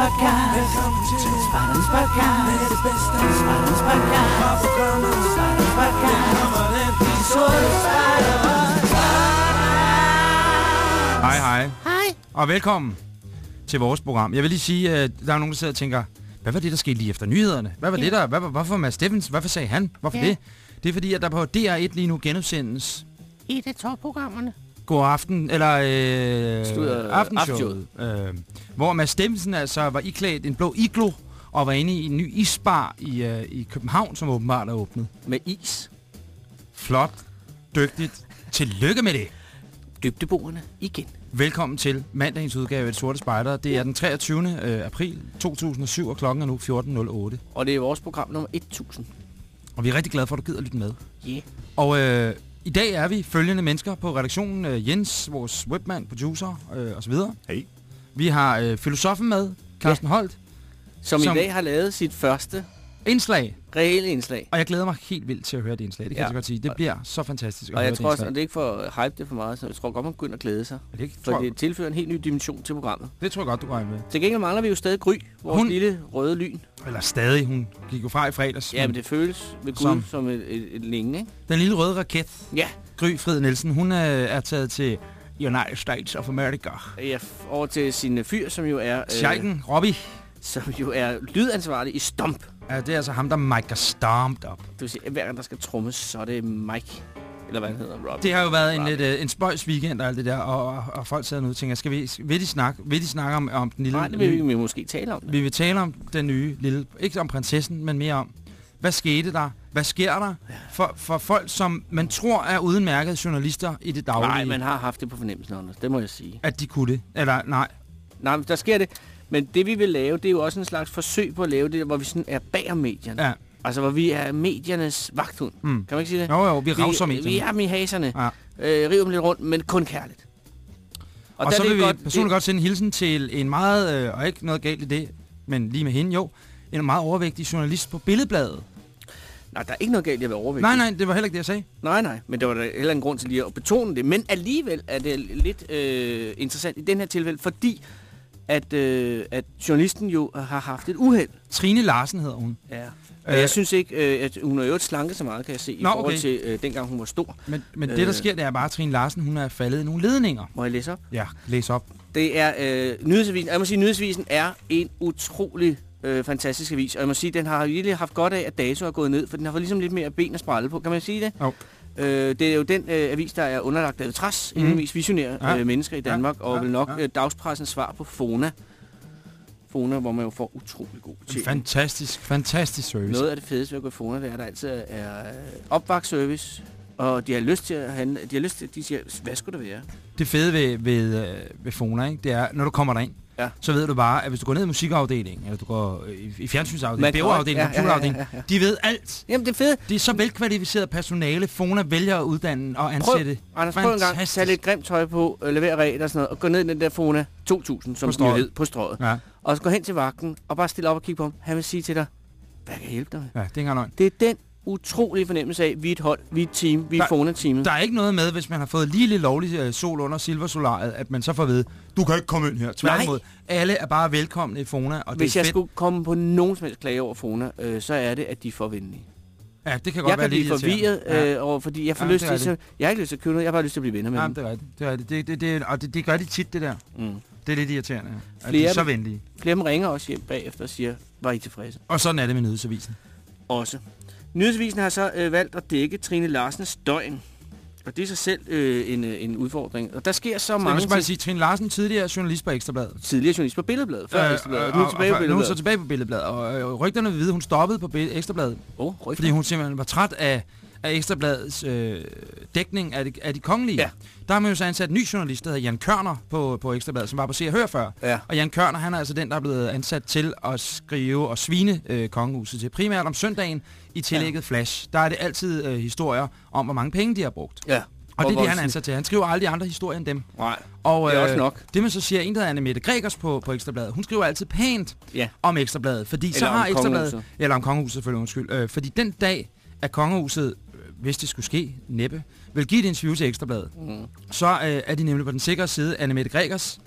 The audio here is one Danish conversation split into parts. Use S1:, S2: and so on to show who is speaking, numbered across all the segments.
S1: podcast. Velkommen til Spartans podcast. Med det bedste. Spartans podcast. Fra programmet. Spartans podcast. Her kommer den. De sorte
S2: Hej, hej.
S3: Hej.
S2: Og velkommen til vores program. Jeg vil lige sige, at der er nogen, der sidder og tænker, hvad var det, der skete lige efter nyhederne? Hvad var
S3: Ja.
S2: det der? Hvad, var- hvorfor Mads Steffens? Hvorfor sagde han? Hvorfor
S3: Ja.
S2: det? Det er fordi, at der på DR1 lige nu genudsendes
S3: Et af topprogrammerne.
S2: God Aften, eller øh,
S4: Stod, øh,
S2: Aftenshowet, øh, hvor Mads Steffensen altså var iklædt en blå iglo, og var inde i en ny isbar i, øh, i København, som åbenbart er åbnet.
S4: Med is.
S2: Flot, dygtigt. Tillykke med det.
S4: Dybdeboerne igen.
S2: Velkommen til mandagens udgave af Det Sorte Spejder. Det er den 23. øh, april 2007, og klokken er nu 14.08.
S4: Og det er vores program nummer 1000.
S2: Og vi er rigtig glade for, at du gider lytte med.
S4: Yeah.
S2: Og øh, i dag er vi følgende mennesker på redaktionen. Øh, Jens, vores webmand, producer øh, osv.
S5: Hej.
S2: Vi har øh, filosofen med, Carsten ja. Holt.
S4: Som,
S2: Som-
S4: i dag har lavet sit første
S2: Indslag.
S4: reelle indslag.
S2: Og jeg glæder mig helt vildt til at høre det indslag. Det kan
S4: Ja.
S2: jeg så godt sige. Det bliver så fantastisk at
S4: Og
S2: høre
S4: jeg tror også, at det er ikke for hype det for meget, så jeg tror godt, man begynder at glæde sig.
S2: Det,
S4: For
S2: tror,
S4: det tilfører en helt ny dimension til programmet.
S2: det tror jeg godt, du regner med.
S4: Til gengæld mangler vi jo stadig Gry, vores
S2: Hun-
S4: lille røde lyn.
S2: Eller stadig. Hun gik jo fra i fredags.
S4: Ja, men det føles ved Gud
S2: Som-
S4: som, et, et, et længe, ikke?
S2: Den lille røde raket,
S4: Ja,
S2: Gry Frid Nielsen, hun øh, er taget til United States of America.
S4: f- over til sin fyr, som jo er, øh,
S2: Sheiken Robbie.
S4: som jo er lydansvarlig i Stomp.
S2: Ja, det er altså ham, der micer stomped op.
S4: Det vil sige, at hver gang der skal trummes, så er det Mike. Eller hvad han hedder, Rob.
S2: Det har jo været en,
S4: Robbie.
S2: lidt, uh, en spøjs weekend og alt det der, og, og, folk sidder nu og tænker, skal vi, vil de snakke, vil de snakke om, om den lille...
S4: Nej, det vil vi, vi måske tale om. Det.
S2: vi vil tale om den nye lille... Ikke om prinsessen, men mere om, hvad skete der? Hvad sker der for, for folk, som man tror er udmærkede journalister i det daglige?
S4: Nej, man har haft det på fornemmelsen, Anders. Det må jeg sige.
S2: At de kunne det? Eller nej,
S4: Nej, der sker det. Men det vi vil lave, det er jo også en slags forsøg på at lave det, hvor vi sådan er bag om medierne.
S2: ja.
S4: Altså, hvor vi er mediernes vagthund.
S2: Mm.
S4: Kan man ikke sige det?
S2: Jo, jo, vi rauser
S4: vi,
S2: medierne.
S4: vi er dem i haserne.
S2: Ja.
S4: Øh, river dem lidt rundt, men kun kærligt.
S2: Og, og så
S4: det
S2: vil vi
S4: godt-
S2: personligt
S4: det-
S2: godt sende en hilsen til en meget, øh, og ikke noget galt i det, men lige med hende, jo, en meget overvægtig journalist på Billedbladet.
S4: Nej, der er ikke noget galt i at være overvægtig.
S2: Nej, nej, det var heller ikke det, jeg sagde.
S4: Nej, nej, men det var der heller en grund til lige at betone det. Men alligevel er det lidt øh, interessant i den her tilfælde, fordi at, øh, at journalisten jo har haft et uheld.
S2: Trine Larsen hedder hun.
S4: Ja.
S2: Øh,
S4: jeg synes ikke, øh, at hun er jo slanket så meget, kan jeg se, i
S2: Nå,
S4: forhold
S2: okay.
S4: til øh, dengang hun var stor.
S2: Men, men det, der
S4: Øh.
S2: sker, det er bare, at Trine Larsen, hun er faldet i nogle ledninger.
S4: Må jeg læse op?
S2: Ja, læs op.
S4: Det er øh, Nyhedsavisen. Jeg må sige, Nyhedsavisen er en utrolig øh, fantastisk avis. Og jeg må sige, den har virkelig haft godt af, at Dato er gået ned, for den har fået ligesom lidt mere ben at sprælle på. Kan man sige det?
S2: Jo.
S4: Øh, det er jo den øh, avis, der er underlagt David Træs, mm. en af de mest visionære
S2: Ja.
S4: øh, mennesker i
S2: Ja.
S4: Danmark, og
S2: Ja.
S4: vel nok
S2: Ja.
S4: øh, dagspressens svar på Fona. Fona, hvor man jo får utrolig god til.
S2: Fantastisk, fantastisk service.
S4: Noget af det fedeste ved at gå i Fona, det er, at der altid er øh, opvagtservice, og de har lyst til at handle, de har lyst til, de siger, hvad skulle det være?
S2: Det fede ved, ved, øh, ved Fona, ikke? det er, når du kommer derind,
S4: Ja.
S2: så ved du bare, at hvis du går ned i musikafdelingen, eller du går øh, i, i fjernsynsafdelingen, bæverafdelingen,
S4: ja, ja, ja,
S2: computerafdelingen,
S4: ja, ja.
S2: de ved alt.
S4: Jamen det er fedt.
S2: Det er så velkvalificeret personale, Fona vælger at uddanne og
S4: Prøv,
S2: ansætte.
S4: Anders, prøv en gang,
S2: Fantastisk.
S4: tage lidt grimt tøj på, øh, levere ret og sådan noget, og gå ned i den der Fona 2000, som
S2: strøget.
S4: hed, på strøget.
S2: Ja,
S4: Og så gå hen til vagten, og bare stille op og kigge på ham. Han vil sige til dig, hvad kan jeg hjælpe dig med?
S2: ja, det er ikke engang.
S4: Det er den utrolige fornemmelse af, vi er et hold, vi er et team, vi er
S2: Der-
S4: Fona-teamet.
S2: Der er ikke noget med, hvis man har fået lige lidt lovlig øh, sol under silversolaret, at man så får at vide, du kan ikke komme ind her. Tværtimod, alle er bare velkomne i Fona, og
S4: Hvis
S2: det er
S4: jeg
S2: fedt.
S4: skulle komme på nogen som helst klage over Fona, øh, så er det, at de er for venlige.
S2: Ja, det kan godt
S4: Jeg
S2: være
S4: kan blive
S2: lidt
S4: forvirret, øh, over, fordi jeg får
S2: Ja,
S4: lyst til, så, jeg har ikke lyst til at købe noget, jeg har bare lyst til at blive venner med
S2: Ja,
S4: dem.
S2: det er rigtigt. Det er rigtigt. Det, det, det, og det, det gør de tit, det der.
S4: Mm.
S2: Det er lidt irriterende. At de
S4: Flere
S2: er så venlige.
S4: Flere dem ringer også hjem bagefter og siger, var I tilfredse?
S2: Og sådan er det med nyhedsavisen.
S4: også. Nyhedsavisen har så øh, valgt at dække Trine Larsens døgn. Og det er sig selv øh, en, øh, en udfordring. Og der sker så
S2: Så jeg
S4: mange
S2: vil bare
S4: ting.
S2: sige, Trine Larsen, tidligere journalist på Ekstrabladet.
S4: Tidligere journalist på Billedbladet, før øh, Ekstrabladet, og nu er
S2: og-
S4: tilbage på
S2: og- Nu er hun så
S4: Billedbladet.
S2: tilbage på Billedbladet. Og øh, rygterne vil vide, hun stoppede på Ekstrabladet,
S4: oh,
S2: fordi hun simpelthen var træt af, af Ekstrabladets øh, dækning af de, af de kongelige.
S4: Ja.
S2: Der har man jo så ansat en ny journalist, der hedder Jan Kørner på, på Ekstrabladet, som var på Se og Hør før.
S4: Ja.
S2: Og Jan Kørner, han er altså den, der er blevet ansat til at skrive og svine øh, kongehuset til. Primært om søndagen i tillægget ja. Flash. Der er det altid øh, historier om, hvor mange penge de har brugt.
S4: Ja.
S2: Og det er det, han ansat til. Han skriver aldrig andre historier end dem.
S4: Nej,
S2: Og,
S4: det er
S2: øh,
S4: også nok.
S2: Det man så siger, en der hedder Anne Mette Gregers på, på Ekstrabladet, hun skriver altid pænt
S4: Ja.
S2: om Ekstrabladet, fordi så
S4: Eller om
S2: har Ekstrabladet, eller om kongehuset selvfølgelig, undskyld, øh, fordi den dag, at kongehuset, øh, hvis det skulle ske, næppe, vil give et interview til Ekstrabladet,
S4: Mm.
S2: så øh, er de nemlig på den sikre side, Anne Mette Gregers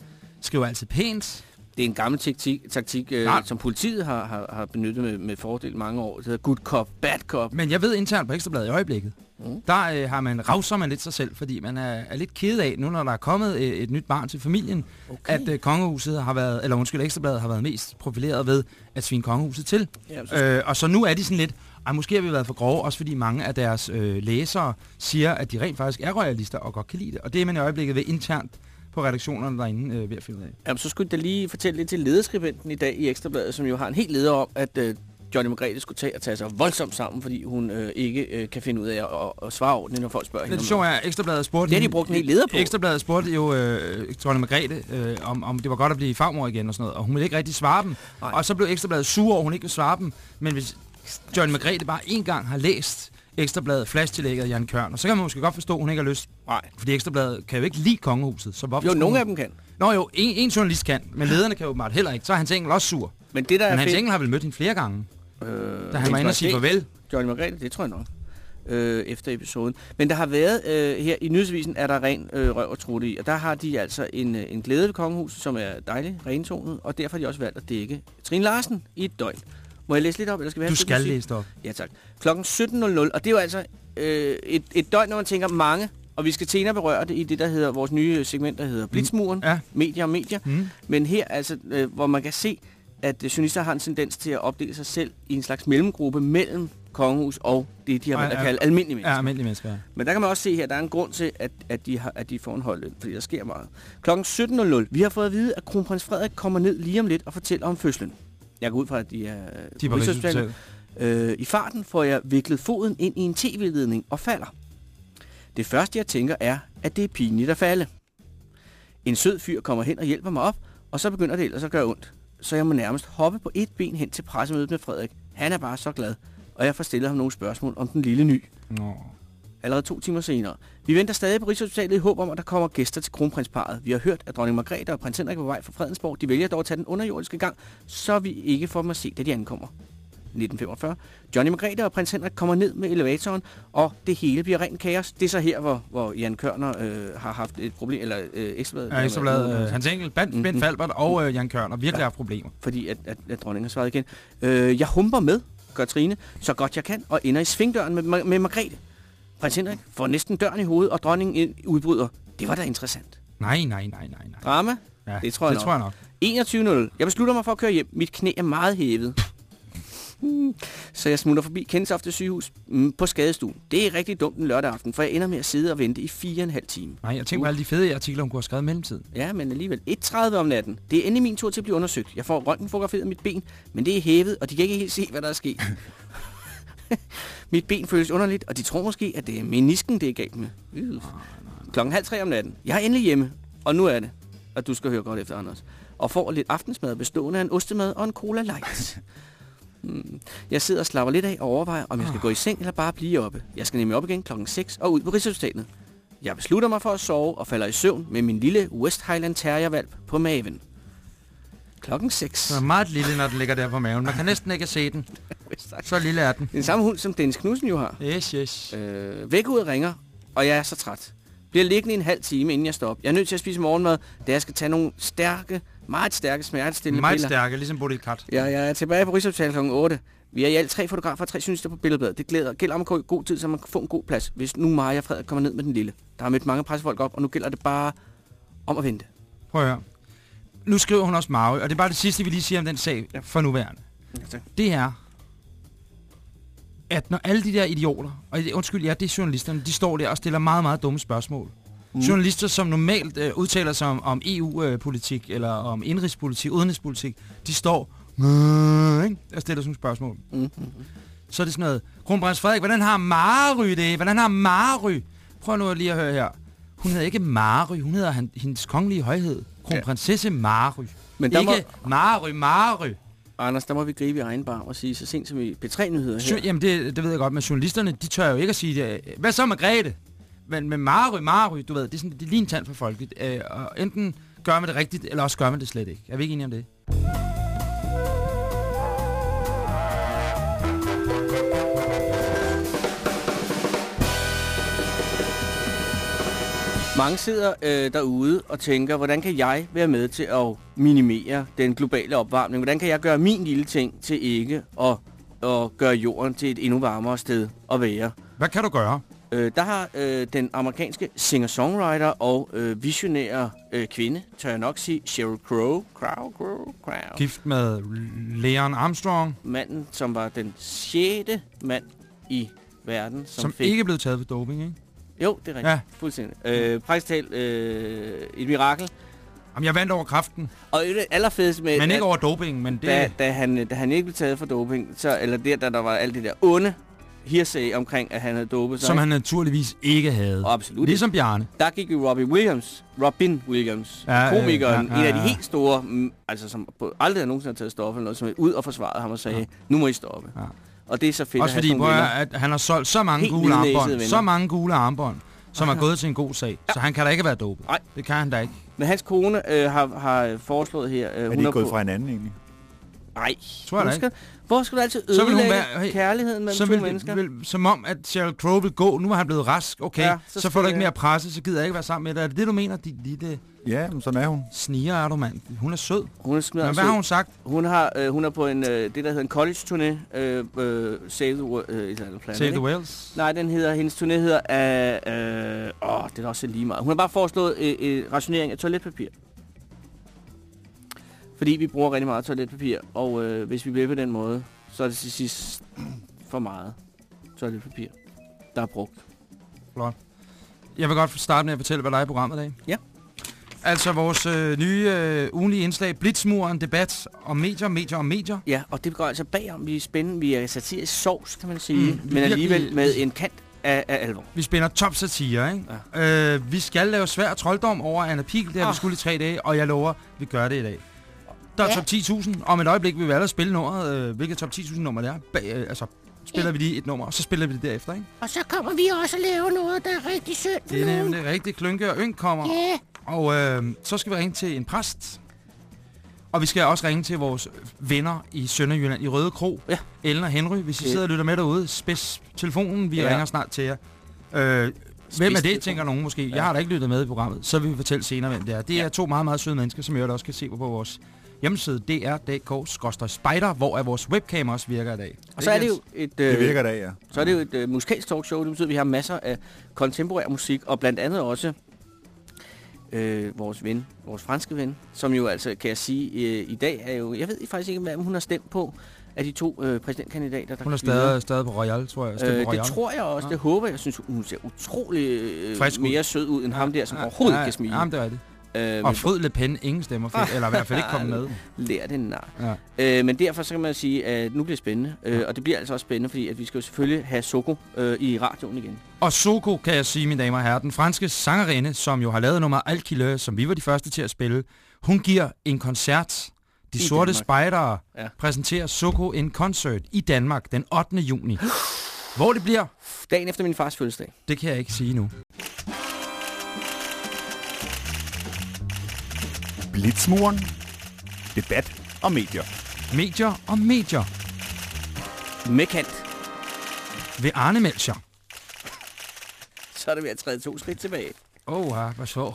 S2: skriver altid pænt,
S4: det er en gammel taktik, taktik øh, som politiet har, har, har benyttet med, med fordel mange år. Det hedder good cop, bad cop.
S2: Men jeg ved internt på Ekstrabladet i øjeblikket,
S4: Mm.
S2: der øh, har man ravser man lidt sig selv, fordi man er, er lidt ked af, nu når der er kommet øh, et nyt barn til familien,
S4: Okay.
S2: at øh, kongehuset har været, eller undskyld, Ekstrabladet har været mest profileret ved at svine kongehuset til.
S4: Ja, så,
S2: Øh, og så nu er de sådan lidt, ej, måske har vi været for grove, også fordi mange af deres øh, læsere siger, at de rent faktisk er royalister og godt kan lide det. Og det er man i øjeblikket ved internt på redaktionerne derinde øh, ved at finde ud af.
S4: Jamen, så skulle jeg da lige fortælle lidt til lederskribenten i dag i Ekstrabladet, som jo har en helt leder om, at øh, Johnny Margrethe skulle tage og tage sig voldsomt sammen, fordi hun øh, ikke øh, kan finde ud af at, at, at svare ordentligt, når folk spørger
S2: Det
S4: hende. om
S2: sjove er, at Ekstrabladet spurgte...
S4: Det har de brugt en hel leder på.
S2: Ekstrabladet spurgte jo øh, Trond Margrethe, øh, om, om det var godt at blive farmor igen og sådan noget, og hun ville ikke rigtig svare dem.
S4: Nej.
S2: Og så blev Ekstrabladet sur over, at hun ikke ville svare dem. Men hvis Johnny Margrethe bare én gang har læst Ekstrabladet flashtillægget Jan Kørn, og så kan man måske godt forstå, at hun ikke har lyst.
S4: Nej.
S2: Fordi Ekstrabladet kan jo ikke lide kongehuset. Så hvorfor
S4: Jo, nogle
S2: hun-
S4: af dem kan.
S2: Nå jo, en, en journalist kan, men lederne kan jo åbenbart heller ikke. Så er Hans Engel også sur.
S4: Men det, der
S2: Men
S4: er
S2: Hans
S4: fedt...
S2: Engel har vel mødt hende flere gange,
S4: Øh,
S2: da han var inde og sige farvel.
S4: Johnny Margrethe, det tror jeg nok. Øh, efter episoden. Men der har været, øh, her i nyhedsvisen er der ren øh, røv og trutte i, og der har de altså en, øh, en glæde ved kongehuset, som er dejlig rentonet, og derfor har de også valgt at dække Trine Larsen i et døgn. Må jeg læse lidt op, eller skal vi have
S2: Du skal
S4: musik?
S2: læse det op.
S4: Ja, tak. Klokken 17.00, og det er jo altså øh, et, et døgn, når man tænker mange, og vi skal senere berøre det i det, der hedder vores nye segment, der hedder Blitzmuren,
S2: Ja.
S4: medier og medier.
S2: Mm.
S4: Men her, altså, øh, hvor man kan se, at øh, journalister har en tendens til at opdele sig selv i en slags mellemgruppe mellem kongehus og det, de har valgt at kalde almindelige mennesker.
S2: Ja, almindelige mennesker. ja.
S4: Men der kan man også se her, at der er en grund til, at, at, de, har, at de får en holdløn, fordi der sker meget. Klokken 17.00. Vi har fået at vide, at kronprins Frederik kommer ned lige om lidt og fortæller om fødslen. Jeg går ud fra, at de er,
S2: De er på Rigshospitalet.
S4: Øh, I farten får jeg viklet foden ind i en tv-ledning og falder. Det første, jeg tænker, er, at det er pinligt at falde. En sød fyr kommer hen og hjælper mig op, og så begynder det ellers at gøre ondt. Så jeg må nærmest hoppe på et ben hen til pressemødet med Frederik. Han er bare så glad, og jeg får stillet ham nogle spørgsmål om den lille ny.
S2: Nå.
S4: Allerede to timer senere. Vi venter stadig på Rigshospitalet i håb om, at der kommer gæster til kronprinsparet. Vi har hørt, at dronning Margrethe og prins Henrik er på vej fra Fredensborg. De vælger dog at tage den underjordiske gang, så vi ikke får dem at se, da de ankommer. 1945. Johnny Margrethe og prins Henrik kommer ned med elevatoren, og det hele bliver rent kaos. Det er så her, hvor, hvor Jan Kørner øh, har haft et problem, eller øh, ekstrabladet.
S2: Ja, Ekstrabladet, øh, Hans Engel, Bent,
S4: Mhm.
S2: Bent Falbert og øh, Jan Kørner virkelig har haft problemer.
S4: fordi at, at, at dronningen har svaret igen. Øh, jeg humper med, gør Trine, så godt jeg kan, og ender i svingdøren med, med Margrethe. Prins Henrik får næsten døren i hovedet, og dronningen udbryder. Det var da interessant.
S2: Nej, nej, nej, nej, nej.
S4: Drama?
S2: Ja,
S4: Det tror jeg
S2: det
S4: nok.
S2: tror jeg nok.
S4: 21.00. Jeg beslutter mig for at køre hjem. Mit knæ er meget hævet. Hmm. Så jeg smutter forbi Kentofte sygehus mm, på skadestuen. Det er rigtig dumt en lørdag aften, for jeg ender med at sidde og vente i fire og en halv time.
S2: Nej, jeg tænker på alle de fede artikler, hun kunne have skrevet i mellemtiden.
S4: Ja, men alligevel. 1.30 om natten. Det er endelig min tur til at blive undersøgt. Jeg får røntgenfotograferet af mit ben, men det er hævet, og de kan ikke helt se, hvad der er sket. mit ben føles underligt, og de tror måske, at det er menisken, det er galt med. Øh. Klokken halv tre om natten. Jeg er endelig hjemme, og nu er det, og du skal høre godt efter, Anders. Og får lidt aftensmad bestående af en ostemad og en cola light. Hmm. Jeg sidder og slapper lidt af og overvejer, om jeg skal gå i seng eller bare blive oppe. Jeg skal nemlig op igen klokken 6 og ud på Rigshospitalet. Jeg beslutter mig for at sove og falder i søvn med min lille West Highland Terrier-valp på maven. Klokken 6.
S2: Den er meget lille, når den ligger der på maven. Man kan næsten ikke se den. Så lille er den.
S4: Den samme hund, som Dennis Knudsen jo har.
S2: Yes, yes.
S4: Øh, vækkeudet ringer, og jeg er så træt. Bliver liggende en halv time, inden jeg står op. Jeg er nødt til at spise morgenmad, da jeg skal tage nogle stærke, meget stærke smertestillende
S2: Meget
S4: piller.
S2: stærke, ligesom Bodil Kat.
S4: Ja, jeg er tilbage på Rigshospitalet kl. 8. Vi er i alt tre fotografer og tre journalister på billedbladet. Det glæder, gælder om at gå i god tid, så man kan få en god plads, hvis nu Maja og Frederik kommer ned med den lille. Der har mødt mange pressefolk op, og nu gælder det bare om at vente.
S2: Prøv at høre. Nu skriver hun også Maui, og det er bare det sidste, vi lige siger om den sag for nuværende.
S4: Ja,
S2: Det er, at når alle de der idioter, og undskyld, ja, det er journalisterne, de står der og stiller meget, meget dumme spørgsmål. Mm. Journalister, som normalt øh, udtaler sig om, om EU-politik, eller om indrigspolitik, udenrigspolitik, de står øh, ikke? og stiller sådan nogle spørgsmål.
S4: Mm-hmm.
S2: Så er det sådan noget, Kronprins Frederik, hvordan har Mary det? Hvordan har Mary? Prøv nu lige at høre her. Hun hedder ikke Mary, hun hedder han, hendes kongelige højhed. Kronprinsesse Mary.
S4: Men der
S2: ikke
S4: må,
S2: Mary, Mary.
S4: Anders, der må vi gribe i egen bar og sige så sent som i P3-nyheder her.
S2: Jamen, det, det ved jeg godt, men journalisterne, de tør jo ikke at sige det. Hvad så med Grete? Men med Mary, Mary, du ved, det er, sådan, det er lige en tand for folket. Øh, og enten gør man det rigtigt, eller også gør man det slet ikke. Er vi ikke enige om det?
S4: Mange sidder øh, derude og tænker, hvordan kan jeg være med til at minimere den globale opvarmning? Hvordan kan jeg gøre min lille ting til ikke at, at gøre jorden til et endnu varmere sted at være?
S2: Hvad kan du gøre?
S4: Øh, der har øh, den amerikanske singer-songwriter og øh, visionære øh, kvinde, tør jeg nok sige, Sheryl Crow, Crow, Crow, Crow.
S2: Gift med Leon Armstrong,
S4: Manden, som var den sjette mand i verden, som,
S2: som
S4: fik...
S2: ikke er blevet taget for doping, ikke?
S4: Jo, det er rigtigt.
S2: Ja.
S4: Fuldstændig. Øh, praktisk talt øh, et mirakel.
S2: Jamen, jeg vandt over kraften,
S4: Og det allerfedeste med...
S2: men
S4: at-
S2: ikke over doping, men det...
S4: da, da, han, da han ikke blev taget for doping, så, eller der, da der var alt det der onde hearsay omkring, at han havde dopet sig,
S2: Som han naturligvis ikke havde.
S4: Og absolut.
S2: Ligesom Bjarne.
S4: der gik jo Robbie Williams, Robin Williams,
S2: Ja,
S4: komikeren,
S2: ja,
S4: ja,
S2: ja,
S4: ja, en af de helt store, mm, altså som aldrig har nogensinde taget stoffer eller noget, som er ud og forsvarede ham og sagde,
S2: ja.
S4: nu må I stoppe.
S2: Ja.
S4: Ja. Og det er så fedt
S2: Også
S4: at
S2: fordi, er,
S4: nogle
S2: at han har solgt så mange
S4: Helt
S2: gule armbånd.
S4: venner.
S2: Så mange gule armbånd, som er gået til en god sag. Så han kan da ikke være dopet.
S4: Nej.
S2: Det kan han da ikke.
S4: Men hans kone øh, har, har foreslået her... Øh,
S3: Er de ikke gået fra hinanden egentlig?
S4: Nej.
S2: Tror jeg da
S4: skal, hvor skal du altid
S2: Så vil hun
S4: ødelægge
S2: være- hey,
S4: kærligheden mellem
S2: Så
S4: to
S2: vil,
S4: mennesker?
S2: vil, som om, at Sheryl Crow vil gå. Nu er han blevet rask. Okay, ja, så,
S4: så
S2: så får du ikke mere presse, så gider jeg ikke være sammen med dig. Er det det, du mener? Dit lille
S3: Ja, men sådan er hun.
S2: sniger er du, mand. Hun er sød.
S4: Hun er
S2: Men hvad har hun sagt?
S4: Hun har øh, hun er på en øh, det der hedder en college turné øh, øh, Save the øh, planet,
S2: Save the
S4: ikke?
S2: Whales.
S4: Nej, den hedder hendes turné hedder øh, øh, åh, det er også lige meget. Hun har bare foreslået øh, øh, rationering af toiletpapir. Fordi vi bruger rigtig meget toiletpapir, og øh, hvis vi bliver på den måde, så er det til sidst for meget toiletpapir, der er brugt.
S2: Jeg vil godt starte med at fortælle, hvad der er i programmet i dag.
S4: Ja.
S2: Altså vores øh, nye øh, ugenlige indslag, Blitzmuren, debat om medier, medier om medier.
S4: Ja, og det går altså bagom. Vi er spændende. Vi er satirisk sovs, kan man sige.
S2: Mm,
S4: men alligevel med en kant af, af alvor.
S2: Vi spænder top satire, ikke? Ja. Øh, vi skal lave svær trolddom over Anna Pil, det har oh.
S4: Ah.
S2: vi skulle i tre dage, og jeg lover, vi gør det i dag. Der er top 10.000. Om et øjeblik vil vi alle spille nummeret, øh, hvilket top 10.000 nummer det er. Bag, øh, altså, spiller vi lige et nummer, og så spiller vi det derefter, ikke?
S5: Og så kommer vi også og lave noget, der er rigtig synd for
S2: Det er nemlig rigtigt. Klynke og Ynk kommer.
S5: Ja,
S2: Og øh, så skal vi ringe til en præst. Og vi skal også ringe til vores venner i Sønderjylland i Røde Kro.
S4: Ja.
S2: Ellen og Henry, hvis I
S4: Ja.
S2: sidder og lytter med derude, spids telefonen, vi
S4: Ja.
S2: ringer snart til jer. Øh, hvem er det, tænker nogen måske. Jeg
S4: Ja.
S2: har da ikke lyttet med i programmet, så vil vi fortælle senere, hvem det er. Det er to meget, meget søde mennesker, som jeg også kan se på vores hjemmeside dr.dk-spider, hvor er vores webcam også virker i dag.
S4: Og så er det jo et, øh,
S3: Det virker da, ja.
S4: så er det jo et øh, musikalsk talkshow. Det betyder, at vi har masser af kontemporær musik, og blandt andet også øh, vores ven, vores franske ven, som jo altså, kan jeg sige, øh, i dag er jo... Jeg ved faktisk ikke, hvem hun har stemt på af de to øh, præsidentkandidater, der
S2: Hun er
S4: videre.
S2: stadig, stadig på Royal, tror jeg.
S4: Øh,
S2: på
S4: det
S2: Royal.
S4: tror jeg også,
S2: Ja.
S4: det håber jeg. Jeg synes, hun ser utrolig øh,
S2: ud.
S4: mere sød ud end ham der, som overhovedet ikke kan smile.
S2: Jamen, det er det.
S4: Øh,
S2: Og Fryd Le Pen, ingen stemmer for, eller i hvert fald ikke kommet med.
S4: lær det nar.
S2: Ja.
S4: Øh, men derfor så kan man sige, at nu bliver det spændende. Øh, og det bliver altså også spændende, fordi at vi skal jo selvfølgelig have Soko øh, i radioen igen.
S2: Og Soko, kan jeg sige, mine damer og herrer, den franske sangerinde, som jo har lavet nummer Alkilør, som vi var de første til at spille, hun giver en koncert. De
S4: I
S2: Sorte. Spejdere
S4: Ja.
S2: præsenterer Soko en koncert i Danmark den 8. juni. Hvor det bliver,
S4: Dagen efter min fars fødselsdag.
S2: det kan jeg ikke sige nu.
S3: Blitzmuren. Debat og medier.
S2: Medier og medier
S4: Med kant.
S2: ved Arne Melcher.
S4: Så er det ved at træde to skridt tilbage.
S2: Åh, oh, hvor så.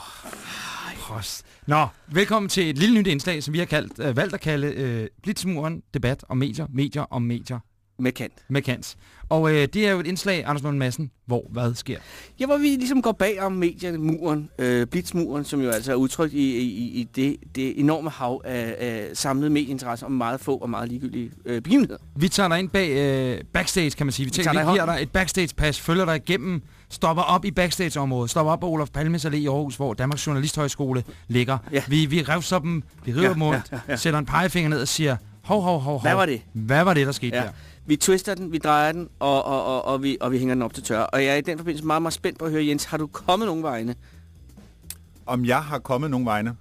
S2: Prost. Nå, velkommen til et lille nyt indslag, som vi har kaldt, øh, valgt at kalde øh, Blitzmuren, debat om medier, medier om medier
S4: Med kant.
S2: med Kant. Og øh, det er jo et indslag, Anders Lund Madsen, hvor hvad sker?
S4: Ja, hvor vi ligesom går bag om medierne, muren, øh, blitzmuren, som jo altså er udtrykt i, i, i det, det enorme hav af, af samlede medieinteresser om meget få og meget ligegyldige øh, begivenheder.
S2: Vi tager dig ind bag øh, backstage, kan man sige. Vi,
S4: tager dig i
S2: vi giver dig et backstage-pas, følger dig igennem, stopper op i backstage-området, stopper op på Olof Palmes Allé i Aarhus, hvor Danmarks Journalisthøjskole ligger.
S4: Ja.
S2: Vi, vi revser dem, vi river
S4: ja,
S2: dem rundt,
S4: ja, ja, ja.
S2: sætter en pegefinger ned og siger, hov, hov, hov, hov.
S4: Hvad var det?
S2: Hvad var det, der skete
S4: Ja.
S2: der?
S4: Vi twister den, vi drejer den, og, og, og, og, vi, og vi hænger den op til tørre. Og jeg er i den forbindelse meget, meget spændt på at høre, Jens, har du kommet nogen vegne?
S3: Om jeg har kommet nogle vegne.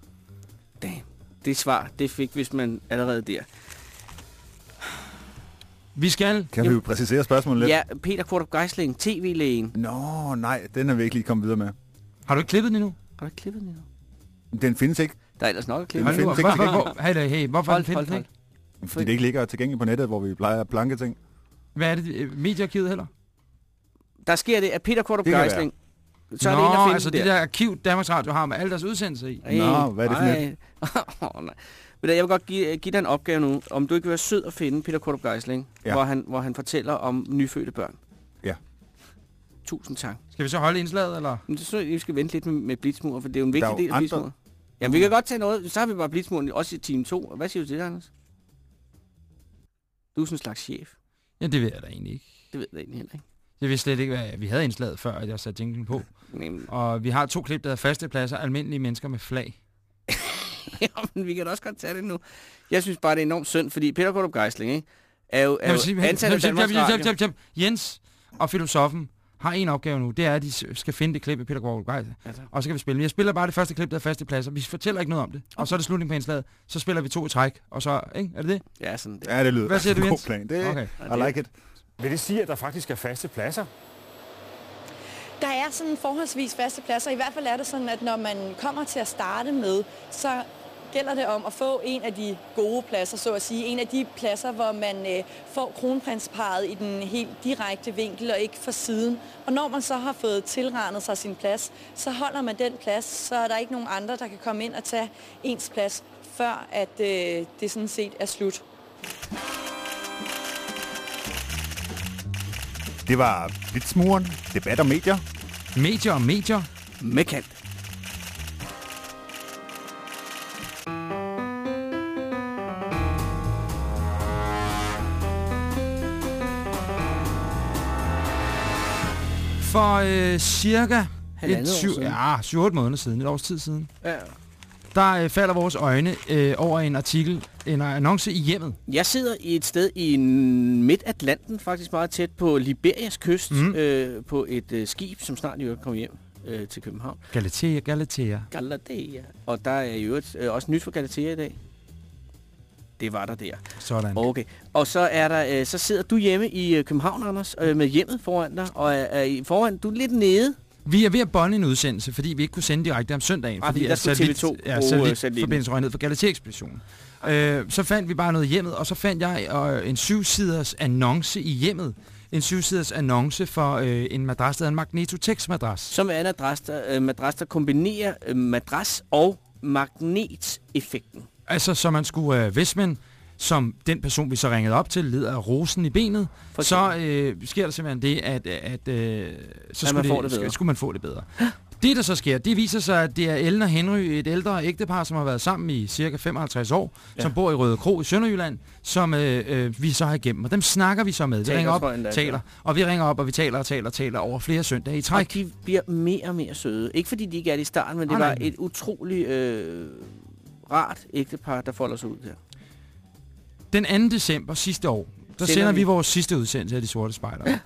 S4: Damn. Det svar, det fik hvis man allerede der.
S2: Vi skal...
S3: Kan vi jo præcisere spørgsmålet lidt?
S4: Ja, Peter Kvartrup Geisling, tv-lægen.
S3: Nå, nej, den er vi ikke lige kommet videre med.
S2: Har du ikke klippet den endnu?
S4: Har du ikke klippet den endnu?
S3: Den findes ikke,
S4: Der er ellers nok at klippe.
S3: Den findes ikke
S2: hey, hey, hvorfor
S4: Hold,
S2: findes
S4: hold,
S2: den
S4: hold.
S2: ikke?
S3: Fordi det ikke ligger tilgængeligt på nettet, hvor vi plejer at planke ting.
S2: Hvad er det? øh, Mediearkivet heller?
S4: Der sker det, at Peter
S3: kan
S4: Geisling, Så er
S2: Nå,
S4: det en finde
S2: altså det der arkiv, Danmarks Radio har med alle deres udsendelser i.
S4: Ej,
S3: Nå, hvad er det for
S4: nej. Ved du, Jeg vil godt give, give dig en opgave nu. Om du ikke vil være sød at finde Peter Kortrup Geisling,
S3: Ja.
S4: hvor, han, hvor han fortæller om nyfødte børn.
S3: Ja.
S4: Tusind tak.
S2: Skal vi så holde indslaget, eller?
S4: Men det synes jeg, vi skal vente lidt med, med blitzmur, for det er jo en vigtig
S3: er
S4: del af
S3: andre-
S4: blitzmur. Jamen, vi kan godt tage noget. Så har vi bare blitzmur også i time 2. Hvad siger du til det, Anders? Du er sådan en slags chef.
S2: Ja, det ved jeg da egentlig ikke.
S4: Det ved jeg egentlig heller ikke.
S2: Jeg vidste slet ikke, hvad vi havde indslaget, før at jeg satte jinglen på.
S4: Men,
S2: Og vi har to klip, der hedder faste pladser, almindelige mennesker med flag.
S4: jamen, vi kan da også godt tage det nu. Jeg synes bare, det er enormt synd, fordi Peter Kortrup Geisling, ikke? Er jo, er jo ansat af Danmarks Radio.
S2: Jens og filosofen har en opgave nu. Det er, at de skal finde det klip af Peter Gård.
S4: Altså.
S2: Og så kan vi spille. Men Jeg spiller bare det første klip, der er faste pladser. Vi fortæller ikke noget om det. Og så er det slutning på indslaget. Så spiller vi to i træk. Og så, ikke? Er det det?
S4: Ja, sådan det.
S3: Ja, det lyder
S2: Hvad siger du,
S3: en god
S2: Jens?
S3: plan. Det,
S2: Okay.
S3: I like it.
S6: Vil det sige, at der faktisk er faste pladser?
S7: Der er sådan forholdsvis faste pladser. I hvert fald er det sådan, at når man kommer til at starte med, så gælder det om at få en af de gode pladser, så at sige. En af de pladser, hvor man øh, får kronprinsparet i den helt direkte vinkel og ikke fra siden. Og når man så har fået tilregnet sig sin plads, så holder man den plads, så er der ikke nogen andre, der kan komme ind og tage ens plads, før at øh, det sådan set er slut.
S3: Det var Blitzmuren, debat om medier.
S2: Medier og medier.
S4: Med kant.
S2: For øh, cirka
S4: Halvandet
S2: et syv, ja, 7-8 måneder siden, et års tid siden,
S4: Ja.
S2: der øh, falder vores øjne øh, over en artikel, en annonce i hjemmet.
S4: Jeg sidder i et sted i Midt-Atlanten, faktisk meget tæt på Liberias kyst, mm. øh, på et øh, skib, som snart jo kommer hjem øh, til København.
S2: Galatea, Galatea.
S4: Galatea. Og der er jo et, øh, også nyt for Galatea i dag. Det var der der.
S2: Sådan.
S4: Okay. Og så er der, øh, så sidder du hjemme i øh, København, Anders, øh, med hjemmet foran dig, og er, i- foran, du er lidt nede.
S2: Vi er ved at bonde en udsendelse, fordi vi ikke kunne sende direkte om søndagen.
S4: Ah, fordi der skulle
S2: satellit-
S4: TV2
S2: ja,
S4: øh,
S2: satellit
S4: satellitten.
S2: forbindelse røg ned for Galatea-ekspeditionen. Øh, så fandt vi bare noget hjemmet, og så fandt jeg øh, en syvsiders annonce i hjemmet. En syvsiders annonce for øh, en madras, der hedder en Magnetotex-madras.
S4: Som er en adras, der, øh, madras, der kombinerer øh, madras og magneteffekten.
S2: Altså, så man skulle, øh, hvis man som den person, vi så ringede op til, lider af rosen i benet, så øh, sker der simpelthen det, at, at øh, så skulle,
S4: man
S2: det,
S4: det bedre.
S2: skulle man få det bedre. Det, der så sker, det viser sig, at det er Ellen og Henry, et ældre ægtepar, som har været sammen i cirka 55 år,
S4: Ja.
S2: ja. som bor i Røde Kro i Sønderjylland, som øh, øh, vi så har igennem. Og dem snakker vi så med. Vi
S4: Taler,
S2: ringer op,
S4: endda,
S2: taler, og vi ringer op, og vi taler og taler og taler over flere søndage i træk.
S4: Og de bliver mere og mere søde. Ikke fordi de ikke er det i starten, men det
S2: Ah,
S4: var et utroligt øh, rart ægtepar, der folder sig ud der.
S2: Den 2. december sidste år, der
S4: Sender
S2: sender
S4: vi-
S2: vi vores sidste udsendelse af De Sorte Spejder.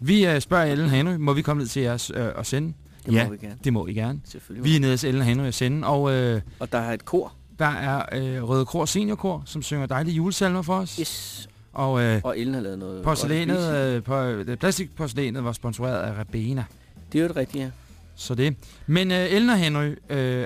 S2: Vi øh, spørger Ellen og Henry, må vi komme ned til jeres øh, og sende?
S4: Det
S2: ja,
S4: må vi gerne.
S2: det må I gerne.
S4: Selvfølgelig.
S2: Vi er nede hos Ellen og Henry og sende, og øh,
S4: Og der er et kor.
S2: der er øh, Røde Kor Seniorkor, som synger dejlige julesalmer for os.
S4: Yes.
S2: Og øh,
S4: Og Ellen har lavet noget.
S2: porcelænet, øh, på, øh, plastikporcelænet var sponsoreret af Rabena.
S4: Det er jo det rigtige, ja.
S2: Så det. Men øh, Ellen og Henry øh,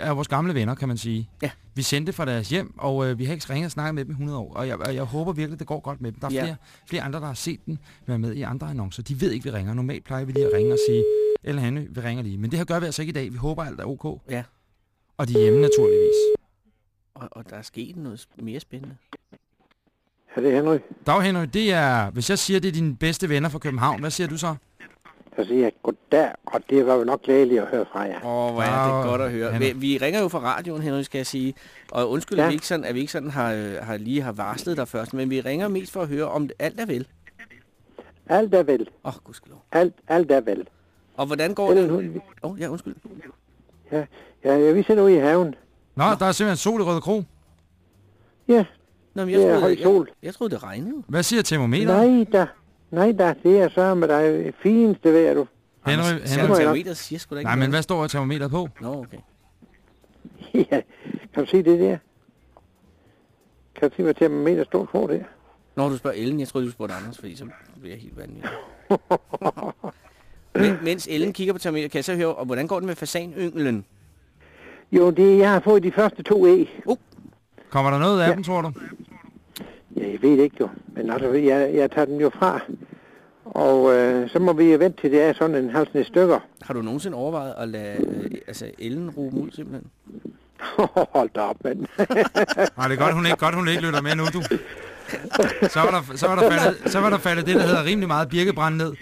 S2: er vores gamle venner, kan man sige.
S4: Ja.
S2: Vi sendte fra deres hjem, og øh, vi har ikke ringet og snakket med dem i 100 år. Og jeg, og jeg håber virkelig, det går godt med dem. Der er
S4: Ja.
S2: flere, flere andre, der har set den være med i andre annoncer. De ved ikke, vi ringer. Normalt plejer vi lige at ringe og sige, Ellen og Henry, vi ringer lige. Men det her gør vi altså ikke i dag. Vi håber, alt er ok.
S4: Ja.
S2: Og de er hjemme naturligvis.
S4: Og, og der er sket noget mere spændende.
S8: Ja, det er Henry.
S2: Dag Henry, det er, hvis jeg siger, det er dine bedste venner fra København, hvad siger du så?
S8: Så siger jeg goddag, og det var jo nok glædeligt at høre fra jer.
S4: Åh, hvor er det godt at høre. Vi, vi ringer jo fra radioen, Henrik, skal jeg sige. Og undskyld, ja.
S8: Ja.
S4: at vi ikke sådan, at vi ikke sådan har, øh, har lige har varslet dig først, men vi ringer mest for at høre, om alt er vel.
S8: Alt er vel.
S4: Åh, oh, gudskelov.
S8: Alt, alt er vel.
S4: Og hvordan går
S8: Ellen,
S4: det?
S8: hun,
S4: Åh, oh, ja, undskyld.
S8: ja, ja, vi sidder ude i haven.
S2: Nå, der er simpelthen sol i Røde Kro.
S8: Ja,
S4: Nå, men jeg,
S8: det er
S4: troede,
S8: høj
S4: jeg,
S8: sol.
S4: jeg troede, det regnede.
S2: Hvad siger termometeret?
S8: Nej da, nej da, det er så med dig fineste vejr, du.
S2: Henry, Henry.
S8: Henry.
S4: termometeret siger sgu da ikke
S2: Nej, men hvad står termometeret på?
S4: Nå, okay.
S8: ja, kan du se det der? Kan du se, hvad termometer står på der?
S4: Når du spørger Ellen, jeg troede, du spurgte Anders, fordi så bliver jeg helt vanvittig. Men, mens Ellen kigger på termometeret, kan jeg så høre, og hvordan går det med fasanynglen?
S8: Jo, det jeg har fået de første to æg.
S2: Kommer der noget af
S8: Ja.
S2: dem, tror du?
S8: Ja, jeg ved ikke jo, men altså, jeg, jeg tager dem jo fra. Og øh, så må vi vente til det er sådan en halv stykker.
S4: Har du nogensinde overvejet at lade øh, altså Ellen ruge ud simpelthen?
S8: Hold da op, mand.
S2: Nej, det er godt, hun ikke, godt, hun ikke lytter med nu, du. Så var, der, så, var der faldet, så var der faldet det, der hedder rimelig meget birkebrand ned.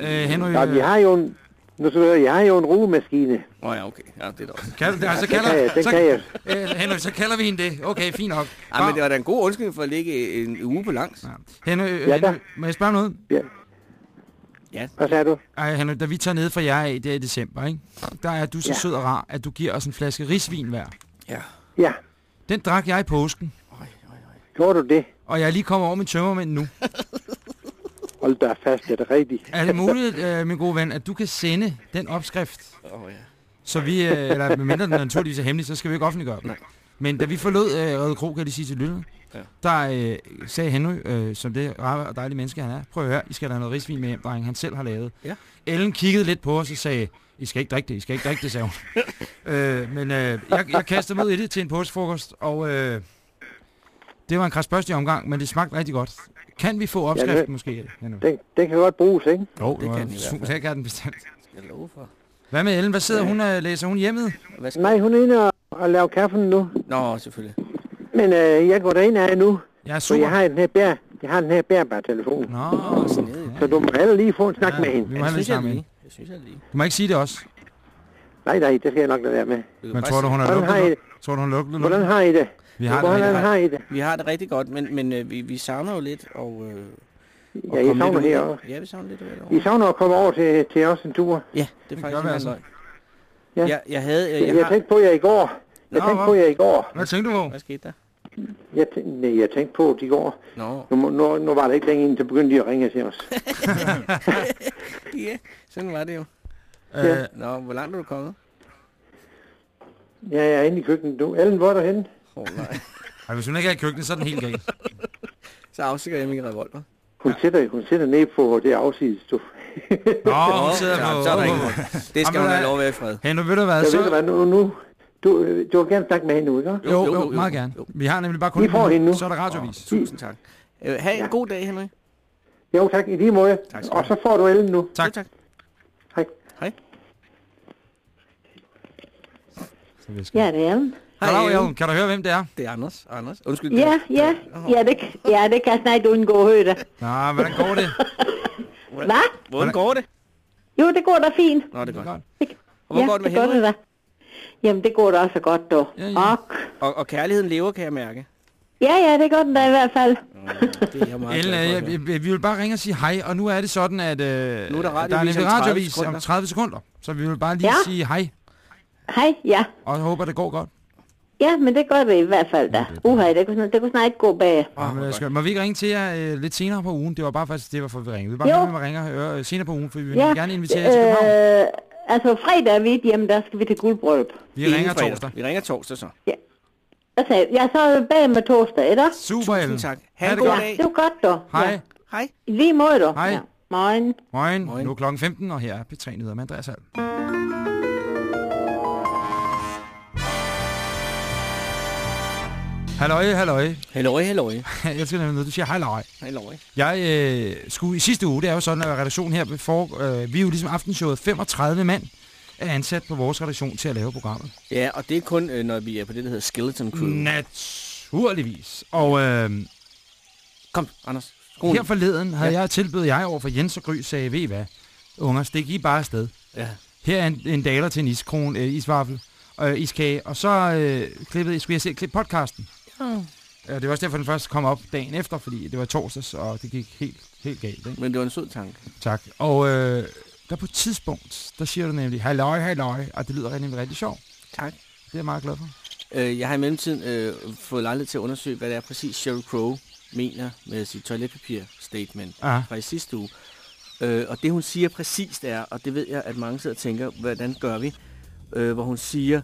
S2: Øh, Henry,
S8: Ja, vi
S2: øh,
S8: har jo en, nu skal du høre, jeg har jo en rugemaskine.
S4: Åh oh, ja, okay. Ja, det er da også.
S2: kan, ja, så
S8: Den kan jeg,
S2: kalder, så,
S8: kan jeg.
S2: øh, Henry, så kalder vi hende det. Okay, fint nok.
S4: Ej, men det var da en god undskyldning for at ligge en uge på langs.
S2: Ja. Henry, øh,
S8: Ja.
S2: Henry, må jeg spørge noget?
S8: Hvad sagde du?
S2: Ej, Henry, da vi tager ned fra jer af, det er i december, ikke? Der er du så
S8: Ja.
S2: sød og rar, at du giver os en flaske risvin hver.
S4: Ja.
S8: Ja,
S2: Den drak jeg i påsken,
S8: gjorde du det?
S2: og jeg er lige kommet over min tømmermænd nu.
S8: Hold da fast, er det rigtigt?
S2: Er det muligt, øh, min gode ven, at du kan sende den opskrift,
S4: Åh oh, ja.
S2: så vi, øh, eller medmindre den naturligvis er hemmelig, så skal vi ikke offentliggøre den.
S4: Nej.
S2: Men da vi forlod øh, Røde Kro, kan jeg lige sige til lytterne,
S4: Ja.
S2: der øh, sagde Henry, øh, som det rare og dejlige menneske han er, prøv at høre, I skal have noget risvin med hjem, dreng, han selv har lavet.
S4: Ja.
S2: Ellen kiggede lidt på os og sagde, I skal ikke drikke det, I skal ikke drikke det, sagde hun. øh, men øh, jeg, jeg kastede mig ud i det til en påskefrokost, og øh, det var en krasbørstig omgang, men det smagte rigtig godt. Kan vi få opskriften
S8: det-
S2: måske?
S8: Den, den kan godt bruges, ikke?
S2: Jo,
S4: det kan den i hvert fald.
S2: Det kan den bestemt.
S4: Jeg lover for.
S2: Hvad med Ellen? Hvad sidder hun og læser hun hjemmet?
S4: Hvad skal...
S8: Nej, hun er inde og, og laver kaffen nu.
S4: Nå, selvfølgelig.
S8: Men øh, jeg går derind af nu,
S2: Jeg er
S8: så
S2: sur.
S8: jeg har den her bær, jeg har den her bærbare telefon.
S2: Nå,
S4: Snedigt.
S8: Så du må heller lige få en snak
S2: Ja,
S8: med hende.
S2: vi må
S4: Jeg
S2: have lidt
S4: synes, jeg
S2: sammen med
S4: lige.
S2: hende.
S4: Jeg synes, jeg lige.
S2: Du må ikke sige det også.
S8: Nej, nej, det skal jeg nok lade være med.
S2: Men tror du, hun lugtet?
S8: det?
S2: Tror du, hun lugtet?
S8: Hvordan har I det?
S2: Vi har det
S8: Hvordan
S2: rigtig
S8: har I det?
S4: Vi har det rigtig godt, men, men øh, vi, vi savner jo lidt, og... Øh, og
S8: Ja, I
S4: komme
S8: savner her også.
S4: Ja, vi savner lidt det
S8: I
S4: over.
S8: savner at komme over til, til os en tur.
S4: Ja, det er faktisk ikke
S2: altså.
S8: Ja.
S4: Jeg, jeg havde... Øh,
S8: Jeg,
S4: jeg
S8: jeg
S4: har...
S8: tænkte på jer i går. Jeg
S2: Nå,
S8: tænkte på jer i går.
S2: Hvad tænkte du på?
S4: Hvad skete der?
S8: Jeg tænkte, nej, jeg tænkte på det i går.
S4: Nå.
S8: Nu, nu, nu var det ikke længe inden, så begyndte de at ringe til os.
S4: Ja, sådan var det jo.
S2: Øh,
S4: Nå, hvor langt er du kommet?
S8: Ja, jeg er inde i køkkenet nu. Ellen, hvor er du henne?
S4: Åh, oh, nej.
S2: ej, hvis hun ikke er i køkkenet, så er den helt galt.
S4: Så afstikker jeg min revolver.
S8: Hun sidder, hun sidder ned på det afsides, du.
S2: Nå, hun sidder
S4: så,
S2: på...
S4: så er der ikke. Det skal
S2: Jamen,
S4: hun have lov i fred.
S2: Henry, ved du hvad?
S8: Jeg ved du
S2: Så...
S8: hvad, nu, nu du, øh, du vil gerne snakke med hende nu, ikke?
S2: Jo,
S4: Jo,
S2: jo,
S4: jo,
S2: meget
S4: jo.
S2: gerne. Vi har nemlig bare kun
S8: I
S2: et
S8: får hende nu.
S2: så er der radiovis.
S4: Tusind tak. Øh, ha' en
S8: Ja.
S4: god dag, Henrik.
S8: Jo, tak, i lige måde.
S4: Tak
S8: Og så får du Ellen nu.
S2: Tak.
S4: Jo, tak.
S8: Hej.
S4: Hej.
S2: Så vi skal-
S5: Ja, det er den.
S2: Hallo,
S4: Ellen.
S2: Ellen. Kan du høre, hvem det er?
S4: Det er Anders. Anders. Undskyld.
S5: Ja,
S4: det-
S5: ja, ja, det, ja, det kan jeg snart undgå at høre det.
S2: Nå, hvordan går det?
S5: Hvad?
S4: Hvordan går det?
S5: Jo, det går da fint.
S4: Nå, det
S2: Det er
S4: godt.
S2: godt.
S4: Og hvor
S5: ja,
S4: går det med
S5: det
S4: Henrik?
S5: da. Jamen, det går da også godt, dog.
S2: Ja, ja.
S5: Ok.
S4: Og, og kærligheden lever, kan jeg mærke.
S5: Ja, ja, det gør den da i hvert fald.
S4: Det er jeg meget
S2: Ellen,
S4: at høre.
S2: vi, vi vi vil bare ringe og sige hej, og nu er det sådan, at øh,
S4: Nu er der
S2: der er
S4: 30
S2: radiovis
S4: sekunder.
S2: om 30 sekunder. Så vi vil bare lige
S5: Ja.
S2: sige hej,
S5: Hej, ja.
S2: og jeg håber, det går godt.
S5: Ja, men det gør det i hvert fald da. Uha, det kunne, snart- det kunne snart ikke gå bag.
S2: Oh, men, skal, må vi ikke ringe til jer øh, lidt senere på ugen? Det var bare faktisk det, hvorfor vi ringede. Vi vil bare
S5: Jo.
S2: gerne med ringe og høre øh, senere på ugen, for vi vil
S5: Ja,
S2: gerne invitere jer til København.
S5: øh, altså fredag er vi ikke hjemme, der skal vi til guldbryllup.
S2: Vi ringer
S4: fredag.
S2: torsdag.
S4: Vi ringer torsdag så.
S5: Hvad sagde jeg? Er så bag med torsdag, er der?
S2: Super, Ellen.
S4: tak.
S2: Ha'
S4: en
S2: det
S4: god
S2: godt.
S4: dag.
S5: Det var godt, dog.
S2: Hej.
S5: Ja.
S4: Hej.
S5: I lige måde, dog.
S2: Hej.
S5: Ja. Morgen.
S2: Moin.
S4: Moin.
S2: Nu er klokken 15, og her er P3 Nyheder med Andreas Hall. Halløj, halløj.
S4: Halløj, halløj.
S2: Jeg skal nemlig noget. Du siger halløj.
S4: Halløj.
S2: Jeg øh, skulle i sidste uge, det er jo sådan, at redaktionen her for, øh, vi er jo ligesom aftenshowet, 35 mand er ansat på vores redaktion til at lave programmet.
S4: Ja, og det er kun, øh, når vi er på det, der hedder Skeleton Crew.
S2: Naturligvis. Og øh,
S4: Kom, Anders. Skru
S2: her forleden havde jeg tilbudt jeg over for Jens og Gry, sagde, ved I hvad, unger, stik I bare afsted.
S4: Ja.
S2: Her er en, en daler til en iskron, øh, isvaffel og øh, iskage, og så øh, klippede, skulle jeg se klippe podcasten.
S4: Ja.
S2: Ja, det var også derfor, den først kom op dagen efter, fordi det var torsdags, og det gik helt, helt galt. Ikke?
S4: Men det var en sød tanke.
S2: Tak. Og øh, der på et tidspunkt, der siger du nemlig, halløj, halløj, og det lyder rigtig, rigtig sjovt.
S4: Tak.
S2: Det er jeg meget glad for.
S4: Øh, jeg har i mellemtiden øh, fået lejlighed til at undersøge, hvad det er præcis Sheryl Crow mener med sit toiletpapir-statement
S2: Ja.
S4: fra i sidste uge. Øh, og det hun siger præcist er, og det ved jeg, at mange sidder og tænker, hvordan gør vi? Øh, hvor hun siger,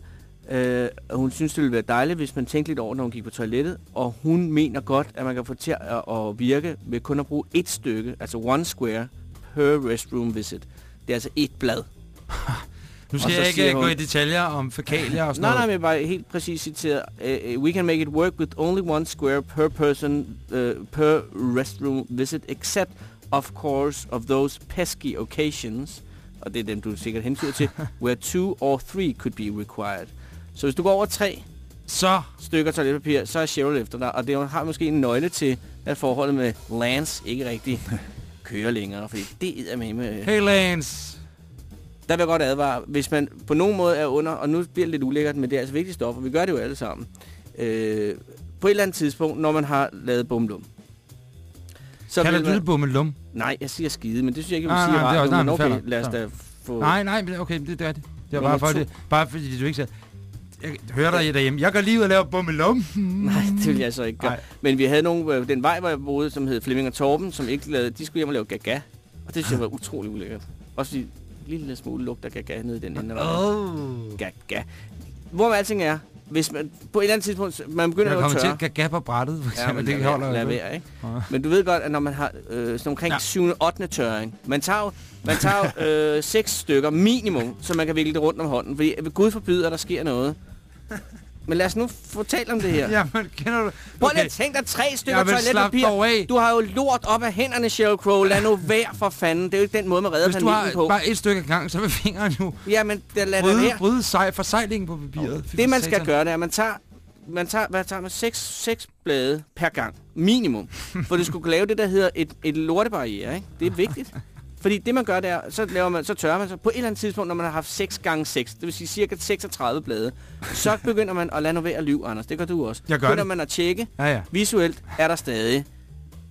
S4: øh, at hun synes, det ville være dejligt, hvis man tænkte lidt over, når hun gik på toilettet. Og hun mener godt, at man kan få til at, at virke ved kun at bruge et stykke, altså one square per restroom visit. Det er altså et blad.
S2: Nu
S4: Og
S2: skal jeg ikke øh, gå
S4: hun-
S2: i detaljer om fækalier og sådan
S4: Nej, nej,
S2: noget.
S4: men bare helt præcis citeret. Uh, we can make it work with only one square per person uh, per restroom visit, except of course, of those pesky occasions, og det er dem, du sikkert hensyder til, where two or three could be required. Så hvis du går over tre
S2: Så
S4: stykker toiletpapir, så er Cheryl efter dig, og det har måske en nøgle til, at forholdet med Lance ikke rigtig kører længere, fordi det er med med...
S2: Hey Lance.
S4: Der vil jeg godt advare, hvis man på nogen måde er under, og nu bliver det lidt ulækkert, men det er altså vigtigt stof, og vi gør det jo alle sammen. Øh, på et eller andet tidspunkt, når man har lavet bumlum. Så
S2: Kan du lille bummelum?
S4: Nej, jeg siger skide, men det synes jeg ikke, jeg
S2: Nej,
S4: vil sige
S2: nej, det er også-
S4: radio, men
S2: nej,
S4: okay, lad os da få...
S2: Nej, nej, okay, det, det er det. Det er bare, for det, bare fordi du ikke sagde, jeg hører dig derhjemme. Jeg går lige ud og laver bummelum.
S4: Nej, det vil jeg så ikke gøre.
S2: Nej.
S4: Men vi havde nogle, øh, den vej, hvor jeg boede, som hed Flemming og Torben, som ikke lavede, de skulle hjem og lave gaga. Og det synes jeg var utrolig ulækkert. Også fordi en lille smule lugter gaga nede i den ende.
S2: Oh.
S4: Gaga. Hvor alting er, hvis man på et eller andet tidspunkt, man begynder at
S2: kommer til
S4: tørre.
S2: at på brættet, for
S4: Ja,
S2: eksempel.
S4: men
S2: det
S4: lad,
S2: holder
S4: lad
S2: ikke.
S4: være, ikke?
S2: Ja.
S4: Men du ved godt, at når man har øh, sådan omkring
S2: Ja.
S4: ja. 7. 8. tørring, man tager jo man tager jo, øh, seks stykker minimum, så man kan vikle det rundt om hånden. Fordi Gud forbyder, at der sker noget. Men lad os nu talt om det her.
S2: Jamen, kender du...
S4: Prøv lige at tænke dig tre stykker toiletpapir. Du har jo lort op af hænderne, Sheryl Crow. Lad nu være for fanden. Det er jo ikke den måde, man redder
S2: Hvis du har
S4: på.
S2: bare et stykke gang, så vil fingeren jo
S4: Jamen, det lad det være.
S2: bryde sej, forsejlingen på papiret. Fy
S4: Det man skal gøre, det er, at man tager, man tager, hvad tager man? Seks, seks blade per gang. Minimum. For du skulle lave det, der hedder et, et lortebarriere, ikke? Det er vigtigt. Fordi det man gør, det er, så, laver man, så tørrer man så på et eller andet tidspunkt, når man har haft 6 gange 6, det vil sige cirka 36 blade, så begynder man at lade nu være at lyve, Anders. Det gør du også.
S2: Jeg gør
S4: begynder
S2: det.
S4: man at tjekke,
S2: Ja, ja.
S4: visuelt er der stadig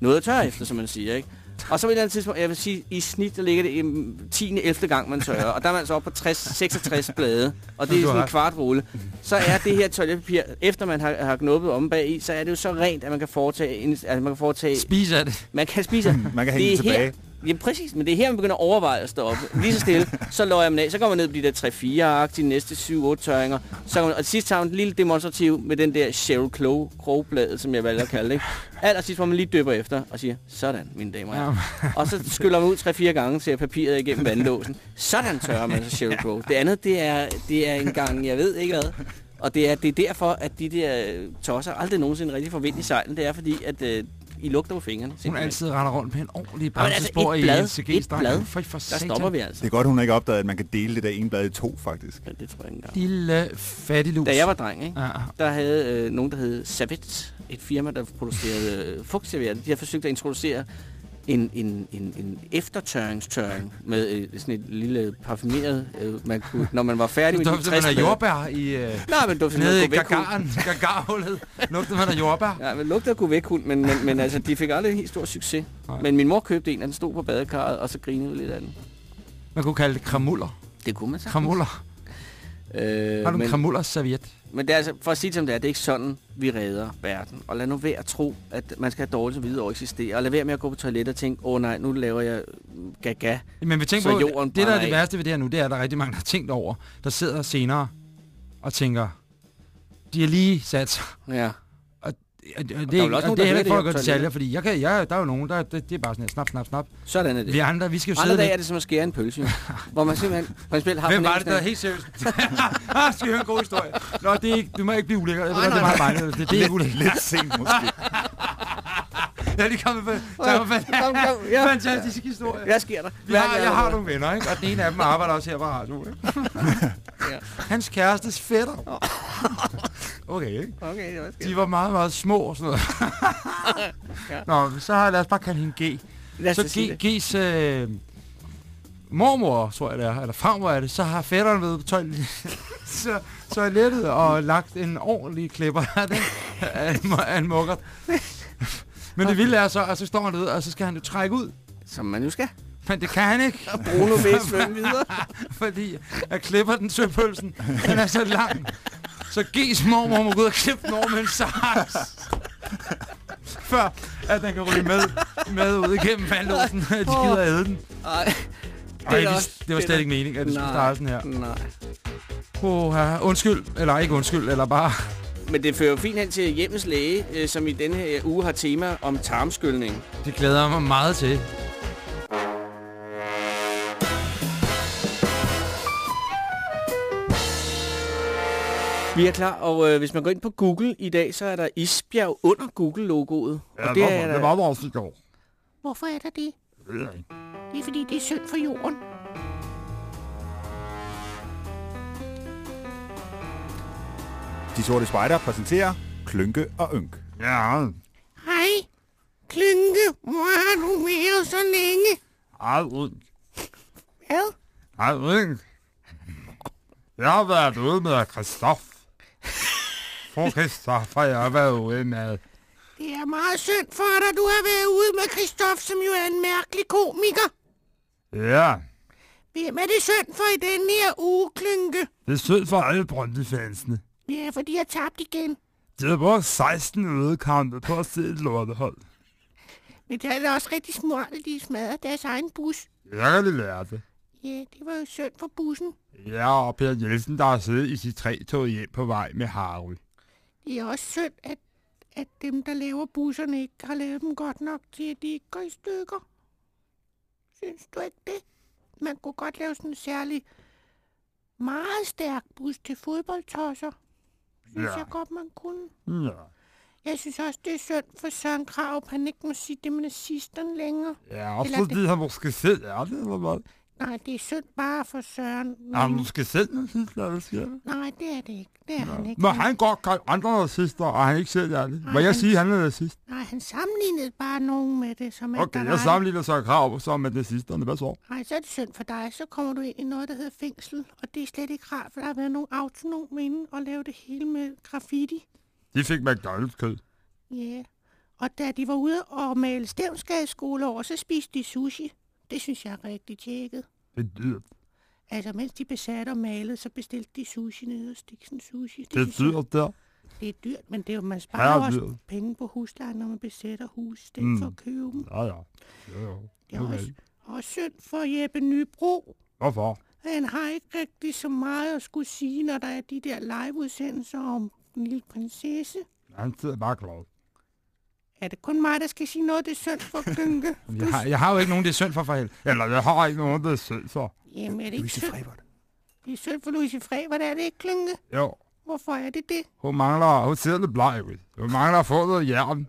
S4: noget at tørre efter, som man siger, ikke? Og så på et eller andet tidspunkt, jeg vil sige, i snit, der ligger det i mm, 10. 11. gang, man tørrer. Og der er man altså oppe på 60, 66 blade. Og det er sådan en kvart rulle. Så er det her toiletpapir, efter man har, har knuppet om bag i, så er det jo så rent, at man kan foretage, en, altså man kan foretage
S2: Spis af det.
S4: man kan spise.
S3: Man kan
S4: det
S3: hænge
S4: er
S3: tilbage.
S4: Her, ja, præcis. Men det er her, man begynder at overveje at stå op. Lige så stille, så løjer man af. Så går man ned på de der 3-4 de næste 7-8 tørringer. Så man, og sidst tager man en lille demonstrativ med den der Sheryl Crow, Crow-bladet, som jeg valgte at kalde det. Ikke? Allersidst, hvor man lige døber efter og siger, sådan, mine damer og herrer. Og så skyller man ud 3-4 gange, ser papiret igennem vandlåsen. Sådan tørrer man så Sheryl Crow. Det andet, det er, det er en gang, jeg ved ikke hvad. Og det er, det er derfor, at de der tosser aldrig nogensinde rigtig får vind i sejlen. Det er fordi, at øh, I lugter på fingrene.
S2: Hun
S4: simpelthen.
S2: altid render rundt med en ordentlig
S4: altså,
S2: bremsespor
S4: et
S2: i
S4: blad,
S2: en CG
S4: et blad.
S2: For, for
S4: Der stopper vi altså.
S3: Det er godt, hun ikke opdaget, at man kan dele det der ene blad i to, faktisk.
S4: Ja, det tror jeg ikke engang.
S2: Lille fattiglus.
S4: Da jeg var dreng, ikke?
S2: Ja.
S4: der havde øh, nogen, der hed Savit, et firma, der producerede øh, fugtservietter. De har forsøgt at introducere en, en, en, en eftertørringstørring med øh, sådan et lille parfumeret, øh, man kunne, når man var færdig med de
S2: dufter
S4: 60
S2: man af jordbær i... Øh,
S4: Nej, men duftede
S2: nede i gagaren, gagarhullet. Lugtede man af jordbær.
S4: Ja, men lugtede af Gouvet-hund, men, men, men altså, de fik aldrig en helt stor succes.
S2: Nej.
S4: Men min mor købte en, og den stod på badekarret, og så grinede vi lidt af den.
S2: Man kunne kalde det kramuller.
S4: Det kunne man sagtens.
S2: Kramuller.
S4: Øh,
S2: Har du en
S4: men,
S2: kramullers serviet?
S4: Men det er altså, for at sige det som det er, det er ikke sådan, vi redder verden. Og lad nu være at tro, at man skal have dårligt videre over at eksistere. Og lad være med at gå på toilettet og tænke, åh oh, nej, nu laver jeg gaga.
S2: Men vi tænker
S4: Så
S2: på,
S4: jorden
S2: det der er det værste ved det her nu, det er, at der er rigtig mange, der har tænkt over, der sidder senere og tænker, de har lige sat sig.
S4: Ja.
S2: Og, og, og det,
S4: der er vel også
S2: og
S4: nogen,
S2: det er heller ikke for
S4: det
S2: at
S4: på
S2: detaljer, fordi jeg kan, jeg, der er jo nogen, der, det, det er bare sådan her, snap, snap, snap.
S4: Sådan er det.
S2: Vi andre, vi skal jo
S4: Andre
S2: sidde
S4: dage er det som at skære en pølse, jo. hvor man simpelthen principielt har
S2: Hvem var det, der helt seriøst? ah, skal vi høre en god historie? Nå, det er ikke, du må ikke blive ulækker. Jeg ved, det er meget bange. Det, det er ikke ulækkert.
S3: Lidt sent måske.
S2: Jeg er lige kommet på, tak for
S4: Kom, kom, ja.
S2: fantastisk historie.
S4: Hvad sker der?
S2: Vi har, jeg har nogle venner, ikke? og den ene af dem arbejder også her på radio. Ikke?
S4: Ja.
S2: Hans kærestes fætter. Okay, ikke?
S4: Okay, hvad sker
S2: De var meget, meget små og sådan noget.
S4: Ja.
S2: Nå, så har lad os bare kalde hende G.
S4: Lad os
S2: Så G,
S4: det.
S2: G's øh, mormor, tror jeg det er, eller farmor er det, så har fætteren været på toilet, så, toilettet og lagt en ordentlig klipper af den, af en, mu- af en mukkert. Men det vilde er så, at så står han derude, og så skal han jo trække ud.
S4: Som man nu skal.
S2: Men det kan han ikke,
S4: Bruno vil svømme videre.
S2: fordi at klipper den søpølsen, den er så lang. Så G's mormor må gå ud og klippe den over med en saks. Før at den kan ryge med, med ud igennem vandlåsen, de gider æde den.
S4: Ej,
S2: Ej,
S4: er
S2: vi,
S4: også-
S2: det var
S4: det
S2: slet ikke meningen, at det skulle starte sådan her.
S4: Nej.
S2: Oh, ja. Undskyld, eller ikke undskyld, eller bare...
S4: Men det fører jo fint hen til hjemmets læge, øh, som i denne her uge har tema om tarmskyldning.
S2: Det glæder jeg mig meget til.
S4: Vi er klar, og øh, hvis man går ind på Google i dag, så er der isbjerg under Google-logoet. og det er der...
S2: var også i går.
S9: Hvorfor er der det? ved jeg ikke.
S10: Det er fordi, det er synd for jorden.
S3: De sorte spejder præsenterer Klynke og Ynk.
S9: Ja,
S10: Hej, Klynke. Hvor har du været så længe?
S9: aldrig.
S10: Hvad?
S9: Aldrig. Jeg har været ude med Christoph. For Christoph har jeg været ude med.
S10: Det er meget synd for dig, du har været ude med Christoph, som jo er en mærkelig komiker.
S9: Ja,
S10: Hvem er det synd for i den her uge, Klynke?
S9: det er synd for alle Brøndby-fansene.
S10: Ja, for de har tabt igen.
S9: De har brugt 16 udekampe på at se et lortehold.
S10: Men det er da også rigtig smart, at de smadrer deres egen bus.
S9: Jeg kan lige lære det.
S10: Ja, det var jo synd for bussen.
S9: Ja, og Per Jensen, der har siddet i sit tre tog hjem på vej med Harry.
S10: Det er også synd, at, at dem, der laver busserne, ikke har lavet dem godt nok til, at de ikke går i stykker. Synes du ikke det? Man kunne godt lave sådan en særlig meget stærk bus til fodboldtosser. Synes
S9: Ja.
S10: jeg godt, man kunne.
S9: Ja.
S10: Jeg synes også, det er synd for Søren Krav, han ikke må sige det med nazisterne længere.
S9: Ja, også
S10: Eller
S9: fordi han måske selv er det, eller hvad?
S10: Nej, det er synd bare for Søren.
S9: Er han
S10: Men,
S9: måske selv nazist, eller hvad siger du?
S10: nej, det er det ikke. Det er han ikke.
S9: Må han godt kalde andre nazister, og han ikke selv er det? Må
S10: Nej,
S9: jeg sige, at han er nazist?
S10: Nej, han sammenlignede bare nogen med det, som
S9: Okay,
S10: der
S9: jeg
S10: var
S9: sammenligner så krav som med nazisterne. Hvad så?
S10: Nej, så er det synd for dig. Så kommer du ind i noget, der hedder fængsel. Og det er slet ikke rart, for der har været nogle autonom inde og lave det hele med graffiti.
S9: De fik McDonald's kød.
S10: Ja. Yeah. Og da de var ude og male Stævnsgadeskole over, så spiste de sushi. Det synes jeg er rigtig tjekket.
S9: Det er dyrt.
S10: Altså, mens de besatte og malede, så bestilte de sushi nede og Stiksen Sushi.
S9: Det er
S10: synes jeg-
S9: dyrt der.
S10: Det er dyrt, men det er jo, man
S9: Ja,
S10: sparer
S9: det er
S10: også
S9: dyrt.
S10: penge på huslejen, når man besætter hus, stedet
S9: Mm.
S10: for at købe dem.
S9: Ja, ja. Jo, jo.
S10: Det er
S9: Okay.
S10: også, også synd for Jeppe Nybro.
S9: Hvorfor?
S10: Han har ikke rigtig så meget at skulle sige, når der er de der liveudsendelser om den lille prinsesse.
S9: Han sidder bare glad.
S10: Er det kun mig, der skal sige noget, det er synd for Klynke?
S2: Jeg har, jeg har jo ikke nogen, det er synd for for helvede.
S9: Eller jeg har ikke nogen, der er synd for.
S10: Jamen, er det ikke
S3: Louise
S10: synd?
S3: Frevert.
S10: Det er synd for Louise Frevert, er det ikke, Klynke?
S9: Jo,
S10: Hvorfor er det det?
S9: hun mangler, hun ser lidt bleg ud. Hun mangler at få noget jern.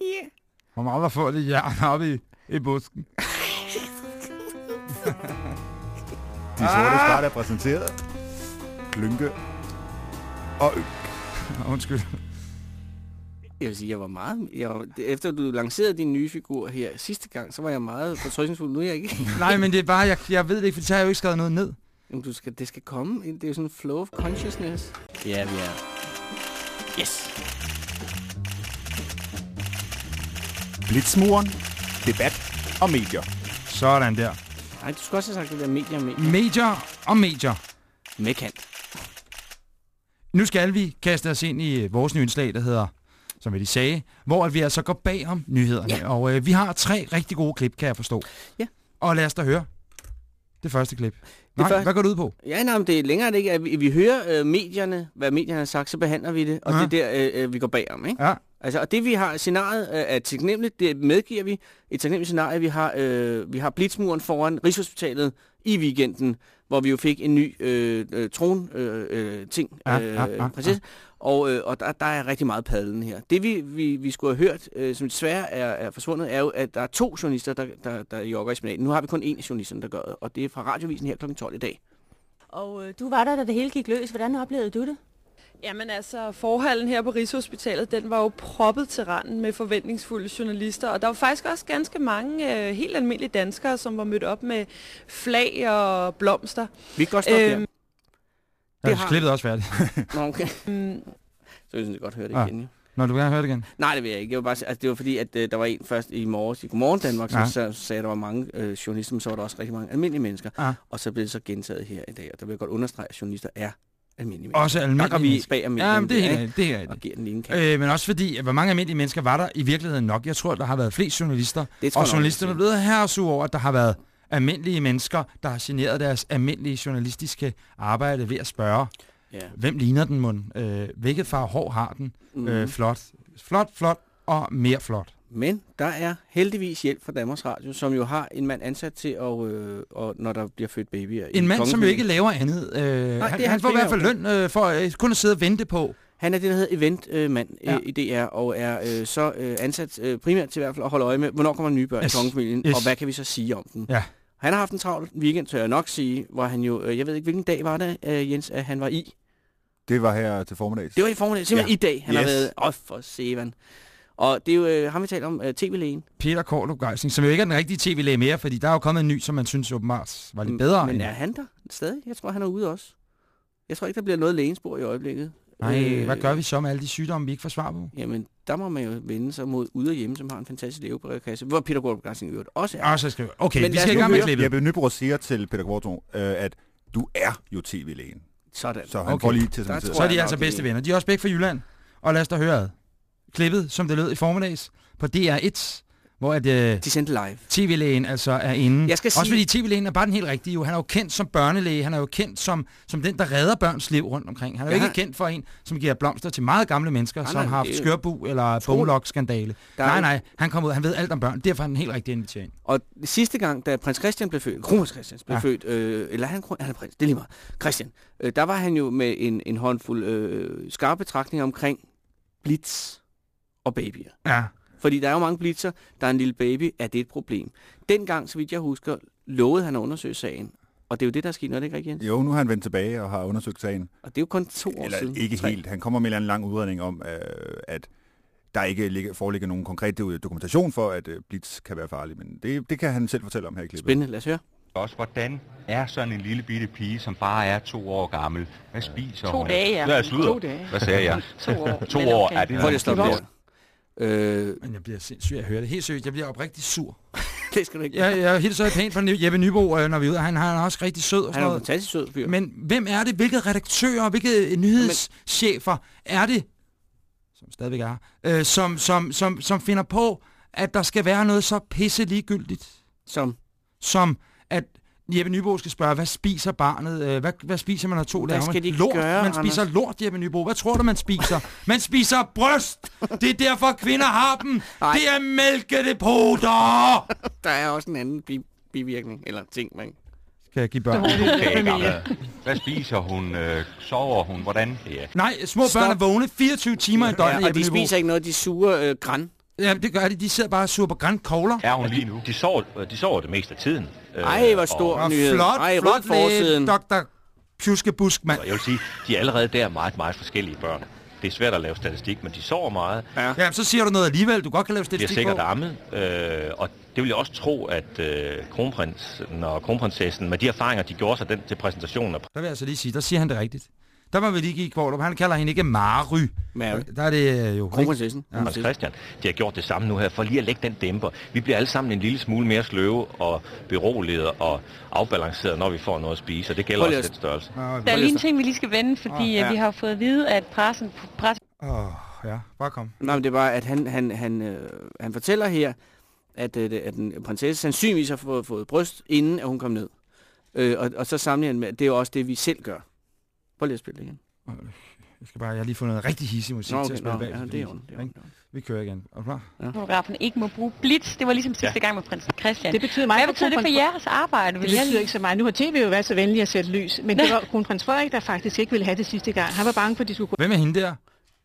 S10: Ja.
S9: Hun mangler at få lidt jern op i, i busken.
S3: De sorte spejder præsenteret Klynke og.
S2: Undskyld.
S4: Jeg vil sige, jeg var meget... Jeg var, efter du lancerede din nye figur her sidste gang, så var jeg meget fortrykningsfuld. Nu er jeg ikke...
S2: Nej, men det er bare, jeg, jeg ved det ikke, for så har jeg jo ikke skrevet noget ned.
S4: Jamen, du skal, det skal komme. Det er jo sådan en flow of consciousness. Ja, vi er. Yes.
S3: Blitzmuren, debat og medier.
S2: Sådan der.
S4: Nej, du skulle også have sagt det der medier medier.
S2: Medier og medier.
S4: Med kant.
S2: Nu skal vi kaste os ind i vores nye indslag, der hedder, som vi lige sagde, hvor at vi altså går bag om nyhederne.
S4: Ja.
S2: Og øh, vi har tre rigtig gode klip, kan jeg forstå.
S4: Ja.
S2: Og lad os da høre det første klip. Nej,
S4: første-
S2: hvad går det ud på?
S4: Ja, nej, men det er længere det ikke, at vi, vi hører øh, medierne, hvad medierne har sagt, så behandler vi det, og
S2: Ja.
S4: det er der, øh, øh, vi går bagom, ikke?
S2: Ja.
S4: Altså, og det vi har, scenariet øh, er taknemmeligt, det medgiver vi. Et taknemmeligt scenarie, vi har, øh, vi har blitzmuren foran Rigshospitalet i weekenden, hvor vi jo fik en ny øh, øh, tron øh, øh, ting,
S2: Ja,
S4: øh,
S2: ja, ja, ja.
S4: Og, øh, og der, der er rigtig meget padlen her. Det vi, vi, vi skulle have hørt, øh, som desværre er, er forsvundet, er jo, at der er to journalister, der, der, der jogger i spinaten. Nu har vi kun én journalist, der gør det, og det er fra radiovisen her kl. 12 i dag.
S11: Og øh, du var der, da det hele gik løs. Hvordan oplevede du det?
S7: Jamen altså, forhallen her på Rigshospitalet, den var jo proppet til randen med forventningsfulde journalister, og der var faktisk også ganske mange øh, helt almindelige danskere, som var mødt op med flag og blomster.
S4: Vi kan godt stoppe
S7: Øhm,
S4: Det har-
S2: klippet er også færdigt.
S4: Nå, okay.
S7: Mm,
S4: Så vil jeg godt høre det
S2: Ja.
S4: igen. Jo.
S2: Nå, du vil gerne høre det igen?
S4: Nej, det vil jeg ikke. Jeg vil bare, sige- altså, det var fordi, at øh, der var en først i morges i Godmorgen Danmark, som
S2: Ja.
S4: ja. sagde, at der var mange øh, journalister, men så var der også rigtig mange almindelige mennesker.
S2: Ja.
S4: Og så blev det så gentaget her i dag, og der vil jeg godt understrege, at journalister er almindelige mennesker.
S2: Også almindelige mennesker.
S4: bag almindelige
S2: Ja, men det er helt rigtigt, det er
S4: Og giver den lige en kant.
S2: Øh, men også fordi, at hvor mange almindelige mennesker var der i virkeligheden nok. Jeg tror, der har været flest journalister.
S4: Det tror
S2: Og
S4: jeg
S2: journalisterne er
S4: jeg
S2: blevet herresure over, at der har været almindelige mennesker, der har generet deres almindelige journalistiske arbejde ved at spørge,
S4: Ja.
S2: hvem ligner den mund? Øh, hvilket far hår har den?
S4: Mm.
S2: Øh, flot. Flot, flot og mere flot.
S4: Men der er heldigvis hjælp fra Danmarks Radio, som jo har en mand ansat til, at, øh, og når der bliver født babyer.
S2: En mand, som jo ikke laver andet. Øh,
S4: er
S2: han, han får i hvert fald løn øh, for øh, kun at sidde og vente på,
S4: Han er det, der hedder eventmand øh,
S2: Ja.
S4: i DR, og er øh, så øh, ansat øh, primært til i hvert fald at holde øje med, hvornår kommer nye børn
S2: Yes.
S4: i kongefamilien,
S2: Yes.
S4: og hvad kan vi så sige om dem.
S2: Ja.
S4: Han har haft en travl weekend, tør jeg nok sige, hvor han jo, øh, jeg ved ikke, hvilken dag var det, øh, Jens, at han var i.
S3: Det var her til formiddags.
S4: Det var i formiddag, simpelthen
S3: Ja.
S4: i dag, han yes. har været. Åh, for sevan. Og det er jo øh, ham, vi taler om, øh, tv-lægen.
S2: Peter Kortrup Geising, som jo ikke er den rigtige tv-læge mere, fordi der er jo kommet en ny, som man synes åbenbart var lidt bedre.
S4: Men
S2: end-
S4: er han der stadig? Jeg tror, han er ude også. Jeg tror ikke, der bliver noget lægenspor i øjeblikket.
S2: Nej, hvad gør vi så med alle de sygdomme, vi ikke får svar på?
S4: Jamen, der må man jo vende sig mod ude og hjemme, som har en fantastisk levebrevkasse, hvor Peter Gordup Gassing i øvrigt også er.
S2: Ah, så skal vi... Okay,
S4: Men
S2: vi skal i
S4: nu
S2: gang med klippet.
S3: Jeppe Nyborg siger til Peter Kvartrup, øh, at du er jo tv-lægen.
S4: Sådan.
S3: Så han
S2: Okay.
S3: får lige til
S4: tror
S2: Så er de
S4: jeg
S2: altså
S4: nok,
S2: bedste venner. De er også begge fra Jylland. Og lad os da høre ad. Klippet, som det lød i formiddags, på DR1, hvor at, øh,
S4: De sendte live.
S2: tv-lægen altså er inde.
S4: Jeg skal
S2: Også
S4: sige-
S2: fordi tv-lægen er bare den helt rigtige. Jo. Han er jo kendt som børnelæge. Han er jo kendt som, som den, der redder børns liv rundt omkring. Han er jo
S4: Ja.
S2: ikke kendt for en, som giver blomster til meget gamle mennesker,
S4: Nej,
S2: som
S4: nej,
S2: har haft
S4: jo-
S2: skørbu eller
S4: er
S2: Nej,
S4: jo-
S2: nej. Han kommer ud. Han ved alt om børn. Derfor er han helt rigtig inviteret ind.
S4: Og sidste gang, da prins Christian blev født, kronprins Christian blev
S2: ja.
S4: født, øh, eller han, han er prins, det er lige meget, Christian, øh, der var han jo med en, en håndfuld øh, skarpe betragtninger omkring blitz og babyer.
S2: Ja.
S4: Fordi der er jo mange blitzer, der er en lille baby, er det et problem. Dengang, så vidt jeg husker, lovede han at undersøge sagen. Og det er jo det, der er sket, når det ikke rigtigt, Jens?
S3: Jo, nu har han vendt tilbage og har undersøgt sagen.
S4: Og det er jo kun to år
S3: Eller
S4: siden.
S3: ikke helt. Han kommer med en eller anden lang udredning om, øh, at der ikke ligger, foreligger nogen konkret dokumentation for, at øh, blitz kan være farlig. Men det, det kan han selv fortælle om her i klippet.
S4: Spændende, lad os høre.
S12: Også, hvordan er sådan en lille bitte pige, som bare er to år gammel? Hvad spiser
S11: To
S12: hun?
S11: dage, ja.
S12: Ja, sludder.
S11: To dage.
S12: Hvad sagde jeg?
S11: To år.
S12: to år,
S11: okay.
S12: er det
S4: Prøv lige at stoppe. Øh,
S2: Men jeg bliver sindssyg at høre det. Helt seriøst, jeg bliver oprigtig sur.
S4: det skal du ikke.
S2: Jeg, jeg hilser pænt fra Jeppe Nybo, øh, når vi er ude. Han, han er også rigtig sød og
S4: Han
S2: sådan
S4: er en fantastisk sød fyr.
S2: Men hvem er det? Hvilke redaktører, hvilke nyhedschefer er det, som stadigvæk er, øh, som, som, som, som finder på, at der skal være noget så pisse ligegyldigt,
S4: Som,
S2: som Jeppe Nybo skal spørge, hvad spiser barnet? Øh, hvad, hvad spiser man, når to
S4: Hvad
S2: laver?
S4: skal de
S2: lort.
S4: gøre,
S2: man spiser
S4: Anders?
S2: lort, Jeppe Nybo. Hvad tror du, man spiser? Man spiser bryst! Det er derfor, kvinder har dem!
S4: Ej.
S2: Det er mælkedepoter!
S4: der er også en anden bi- bivirkning, eller ting, man...
S2: Kan jeg give børn?
S12: Okay. Hvad spiser hun? Øh, sover hun? Hvordan? Ja.
S2: Nej, små børn
S4: Stop.
S2: er vågne 24 timer i døgnet,
S4: Ja, og de
S2: Nybo.
S4: spiser ikke noget, de sure øh, græn.
S2: Ja, det gør de. De sidder bare og suger på grænkogler.
S12: Er hun lige nu?
S13: De sover, de sover det meste af tiden. Øh,
S4: Ej, hvor stor
S2: Og
S4: nyhed.
S2: flot,
S4: Ej,
S2: flot
S4: forsiden.
S2: Dr. Pjuskebusk, mand.
S13: Jeg vil sige, de er allerede der meget, meget forskellige børn. Det er svært at lave statistik, men de sover meget.
S4: Ja.
S2: Ja, så siger du noget alligevel, du godt kan lave
S13: De er
S2: statistik
S13: sikkert ammet, øh, og det vil jeg også tro, at øh, kronprinsen og kronprinsessen, med de erfaringer, de gjorde sig den til præsentationen af
S2: Der vil jeg altså lige sige, der siger han det rigtigt. Der må vi lige give Kvartrup. Han kalder hende ikke Mary.
S4: Mary.
S2: Der er det øh, jo...
S4: Kronprinsessen.
S13: prins Christian, de har gjort det samme nu her, for lige at lægge den dæmper. Vi bliver alle sammen en lille smule mere sløve og beroliget og afbalanceret, når vi får noget at spise, og det gælder også den størrelse.
S11: Der er lige en ting, vi lige skal vende, fordi oh,
S4: ja.
S11: ja. vi har fået at vide, at pressen, pressen
S2: oh, ja, bare kom.
S4: Nej, men det er bare, at han, han, han, øh, han fortæller her, at, øh, at en prinsesse sandsynligvis har fået, fået bryst, inden at hun kom ned. Øh, og, og så sammenligner han med, at det er jo også det, vi selv gør. Prøv lige at spille det igen.
S2: Jeg skal bare, jeg har lige fundet noget rigtig hissig musik
S4: Nå,
S2: til
S4: okay,
S2: at spille
S4: nå,
S2: bag.
S4: ja, det er ondt, det er ondt.
S2: Vi kører igen. Er du klar?
S11: fotografen ikke må bruge blitz. Det var ligesom sidste gang med prins Christian.
S10: Det betyder meget
S11: Hvad
S10: for
S11: betyder det for jeres arbejde?
S10: Det betyder
S11: lige-
S10: ikke så meget. Nu har tv jo været så venlig at sætte lys, men det var kronprins Frederik, der faktisk ikke ville have det sidste gang. Han var bange for, at de skulle gå.
S2: Hvem er hende der?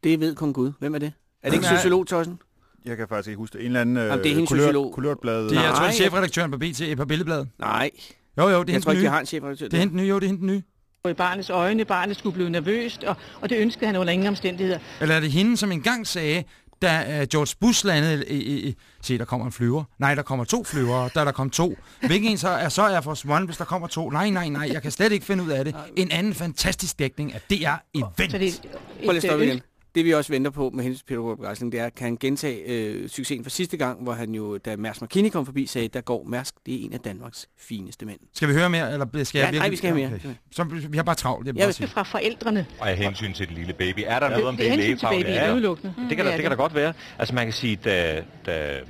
S4: Det ved kun Gud. Hvem er det? Er det ikke
S3: er-
S4: sociolog, Tossen?
S3: Jeg kan faktisk ikke huske det. En eller anden øh,
S4: Jamen, det er hendes
S3: kulør,
S4: sociolog.
S3: kulørtblad.
S2: Det er, jeg tror, det er chefredaktøren på BT, på Billedbladet.
S4: Nej.
S2: Jo, jo, det er
S4: Jeg tror ikke,
S2: nye.
S4: de har en chefredaktør.
S2: Det er hende nye, jo, det er hende nye.
S10: I barnets øjne. Barnet skulle blive nervøst, og, og det ønskede han under ingen omstændigheder.
S2: Eller er det hende, som engang sagde, da uh, George Bush landede i, i, i... Se, der kommer en flyver. Nej, der kommer to flyvere. Da der kom to. Hvilken en så er, så er for Swan, hvis der kommer to? Nej, nej, nej. Jeg kan slet ikke finde ud af det. En anden fantastisk dækning af DR Event.
S10: Så det,
S4: Prøv lige at stoppe
S10: et
S4: igen. Det vi også venter på med hensyn til Peter Robert Begejstring, det er, kan han gentage øh, succesen fra sidste gang, hvor han jo, da Mærsk McKinney kom forbi, sagde, der går Mærsk, det er en af Danmarks fineste mænd.
S2: Skal vi høre mere, eller skal jeg
S4: Ja,
S2: virkelig...
S4: nej, vi skal have mere.
S2: Okay. Så, vi har bare travlt, det
S10: Jeg
S2: bare
S10: ønsker fra forældrene.
S12: Og af hensyn til den lille baby. Er der
S10: Ja.
S12: noget om
S10: Det
S12: det,
S10: er babyen,
S12: Ja, ja.
S10: udelukkende.
S12: Det kan,
S10: Det
S12: der,
S10: er
S12: det kan
S10: det.
S12: der godt være. Altså man kan sige, da, da øh,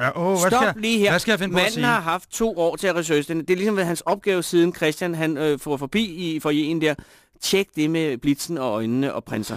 S2: Ja, åh, hvad
S4: Stop
S2: skal, jeg-
S4: lige her.
S2: Hvad skal jeg finde på at
S4: Manden
S2: sige?
S4: har haft to år til at researche den. Det er ligesom været hans opgave siden Christian han øh, får forbi i forjen der. Tjek det med blitzen og øjnene og prinser.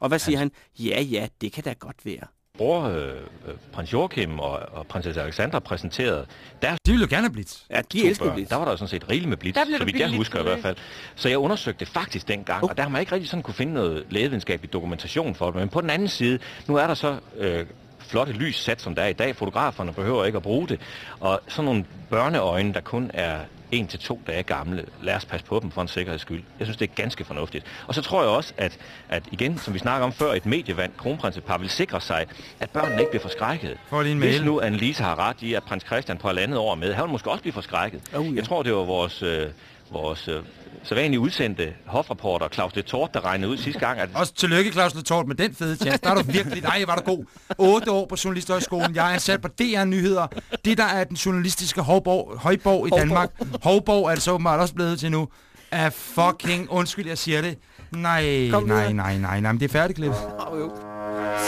S4: Og hvad siger han? Ja, ja, det kan da godt være.
S13: bror, øh, øh, prins Joachim og, og prinsesse Alexandra præsenterede deres...
S2: De ville jo gerne have blitz.
S4: Ja, de elskede blitz.
S13: Der var der jo sådan set rigeligt med blitz,
S11: Der
S13: så
S11: der
S13: vidt jeg husker i hvert fald. Så jeg undersøgte det faktisk dengang,
S4: Oh.
S13: og der har man ikke rigtig sådan kunne finde noget lægevidenskabelig dokumentation for det. Men på den anden side, nu er der så øh, flotte lys sat, som der er i dag. Fotograferne behøver ikke at bruge det. Og sådan nogle børneøjne, der kun er en til to dage gamle, lad os passe på dem for en sikkerheds skyld. Jeg synes, det er ganske fornuftigt. Og så tror jeg også, at, at igen, som vi snakker om før, et medievand, kronprinsepar vil sikre sig, at børnene ikke bliver forskrækket.
S2: Lige en
S13: Hvis nu Annelise har ret i, at prins Christian på halvandet år med, han vil måske også blive forskrækket.
S4: Oh, ja.
S13: Jeg tror, det var vores, øh, vores øh, sædvanlige udsendte hofreporter, Claus de Tort, der regnede ud sidste gang, at
S2: Også tillykke, Claus Letort, med den fede chance. Der er du virkelig, nej, var du god. 8 år på Journalisthøjskolen. Jeg er ansat på DR Nyheder. Det, der er den journalistiske højborg, højborg i
S4: Hovborg.
S2: Danmark. Højborg er det så åbenbart også blevet til nu. Er fucking, undskyld, jeg siger det. Nej,
S4: Kom
S2: nej, nej, nej, nej, men det er færdigt, Cliff.
S4: Oh, jo.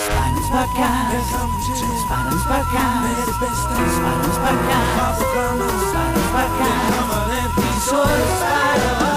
S1: Spartans podcast. Velkommen til Spartans podcast. Med det bedste. Spartans podcast. Fra programmet Spartans podcast. Episode Spartans.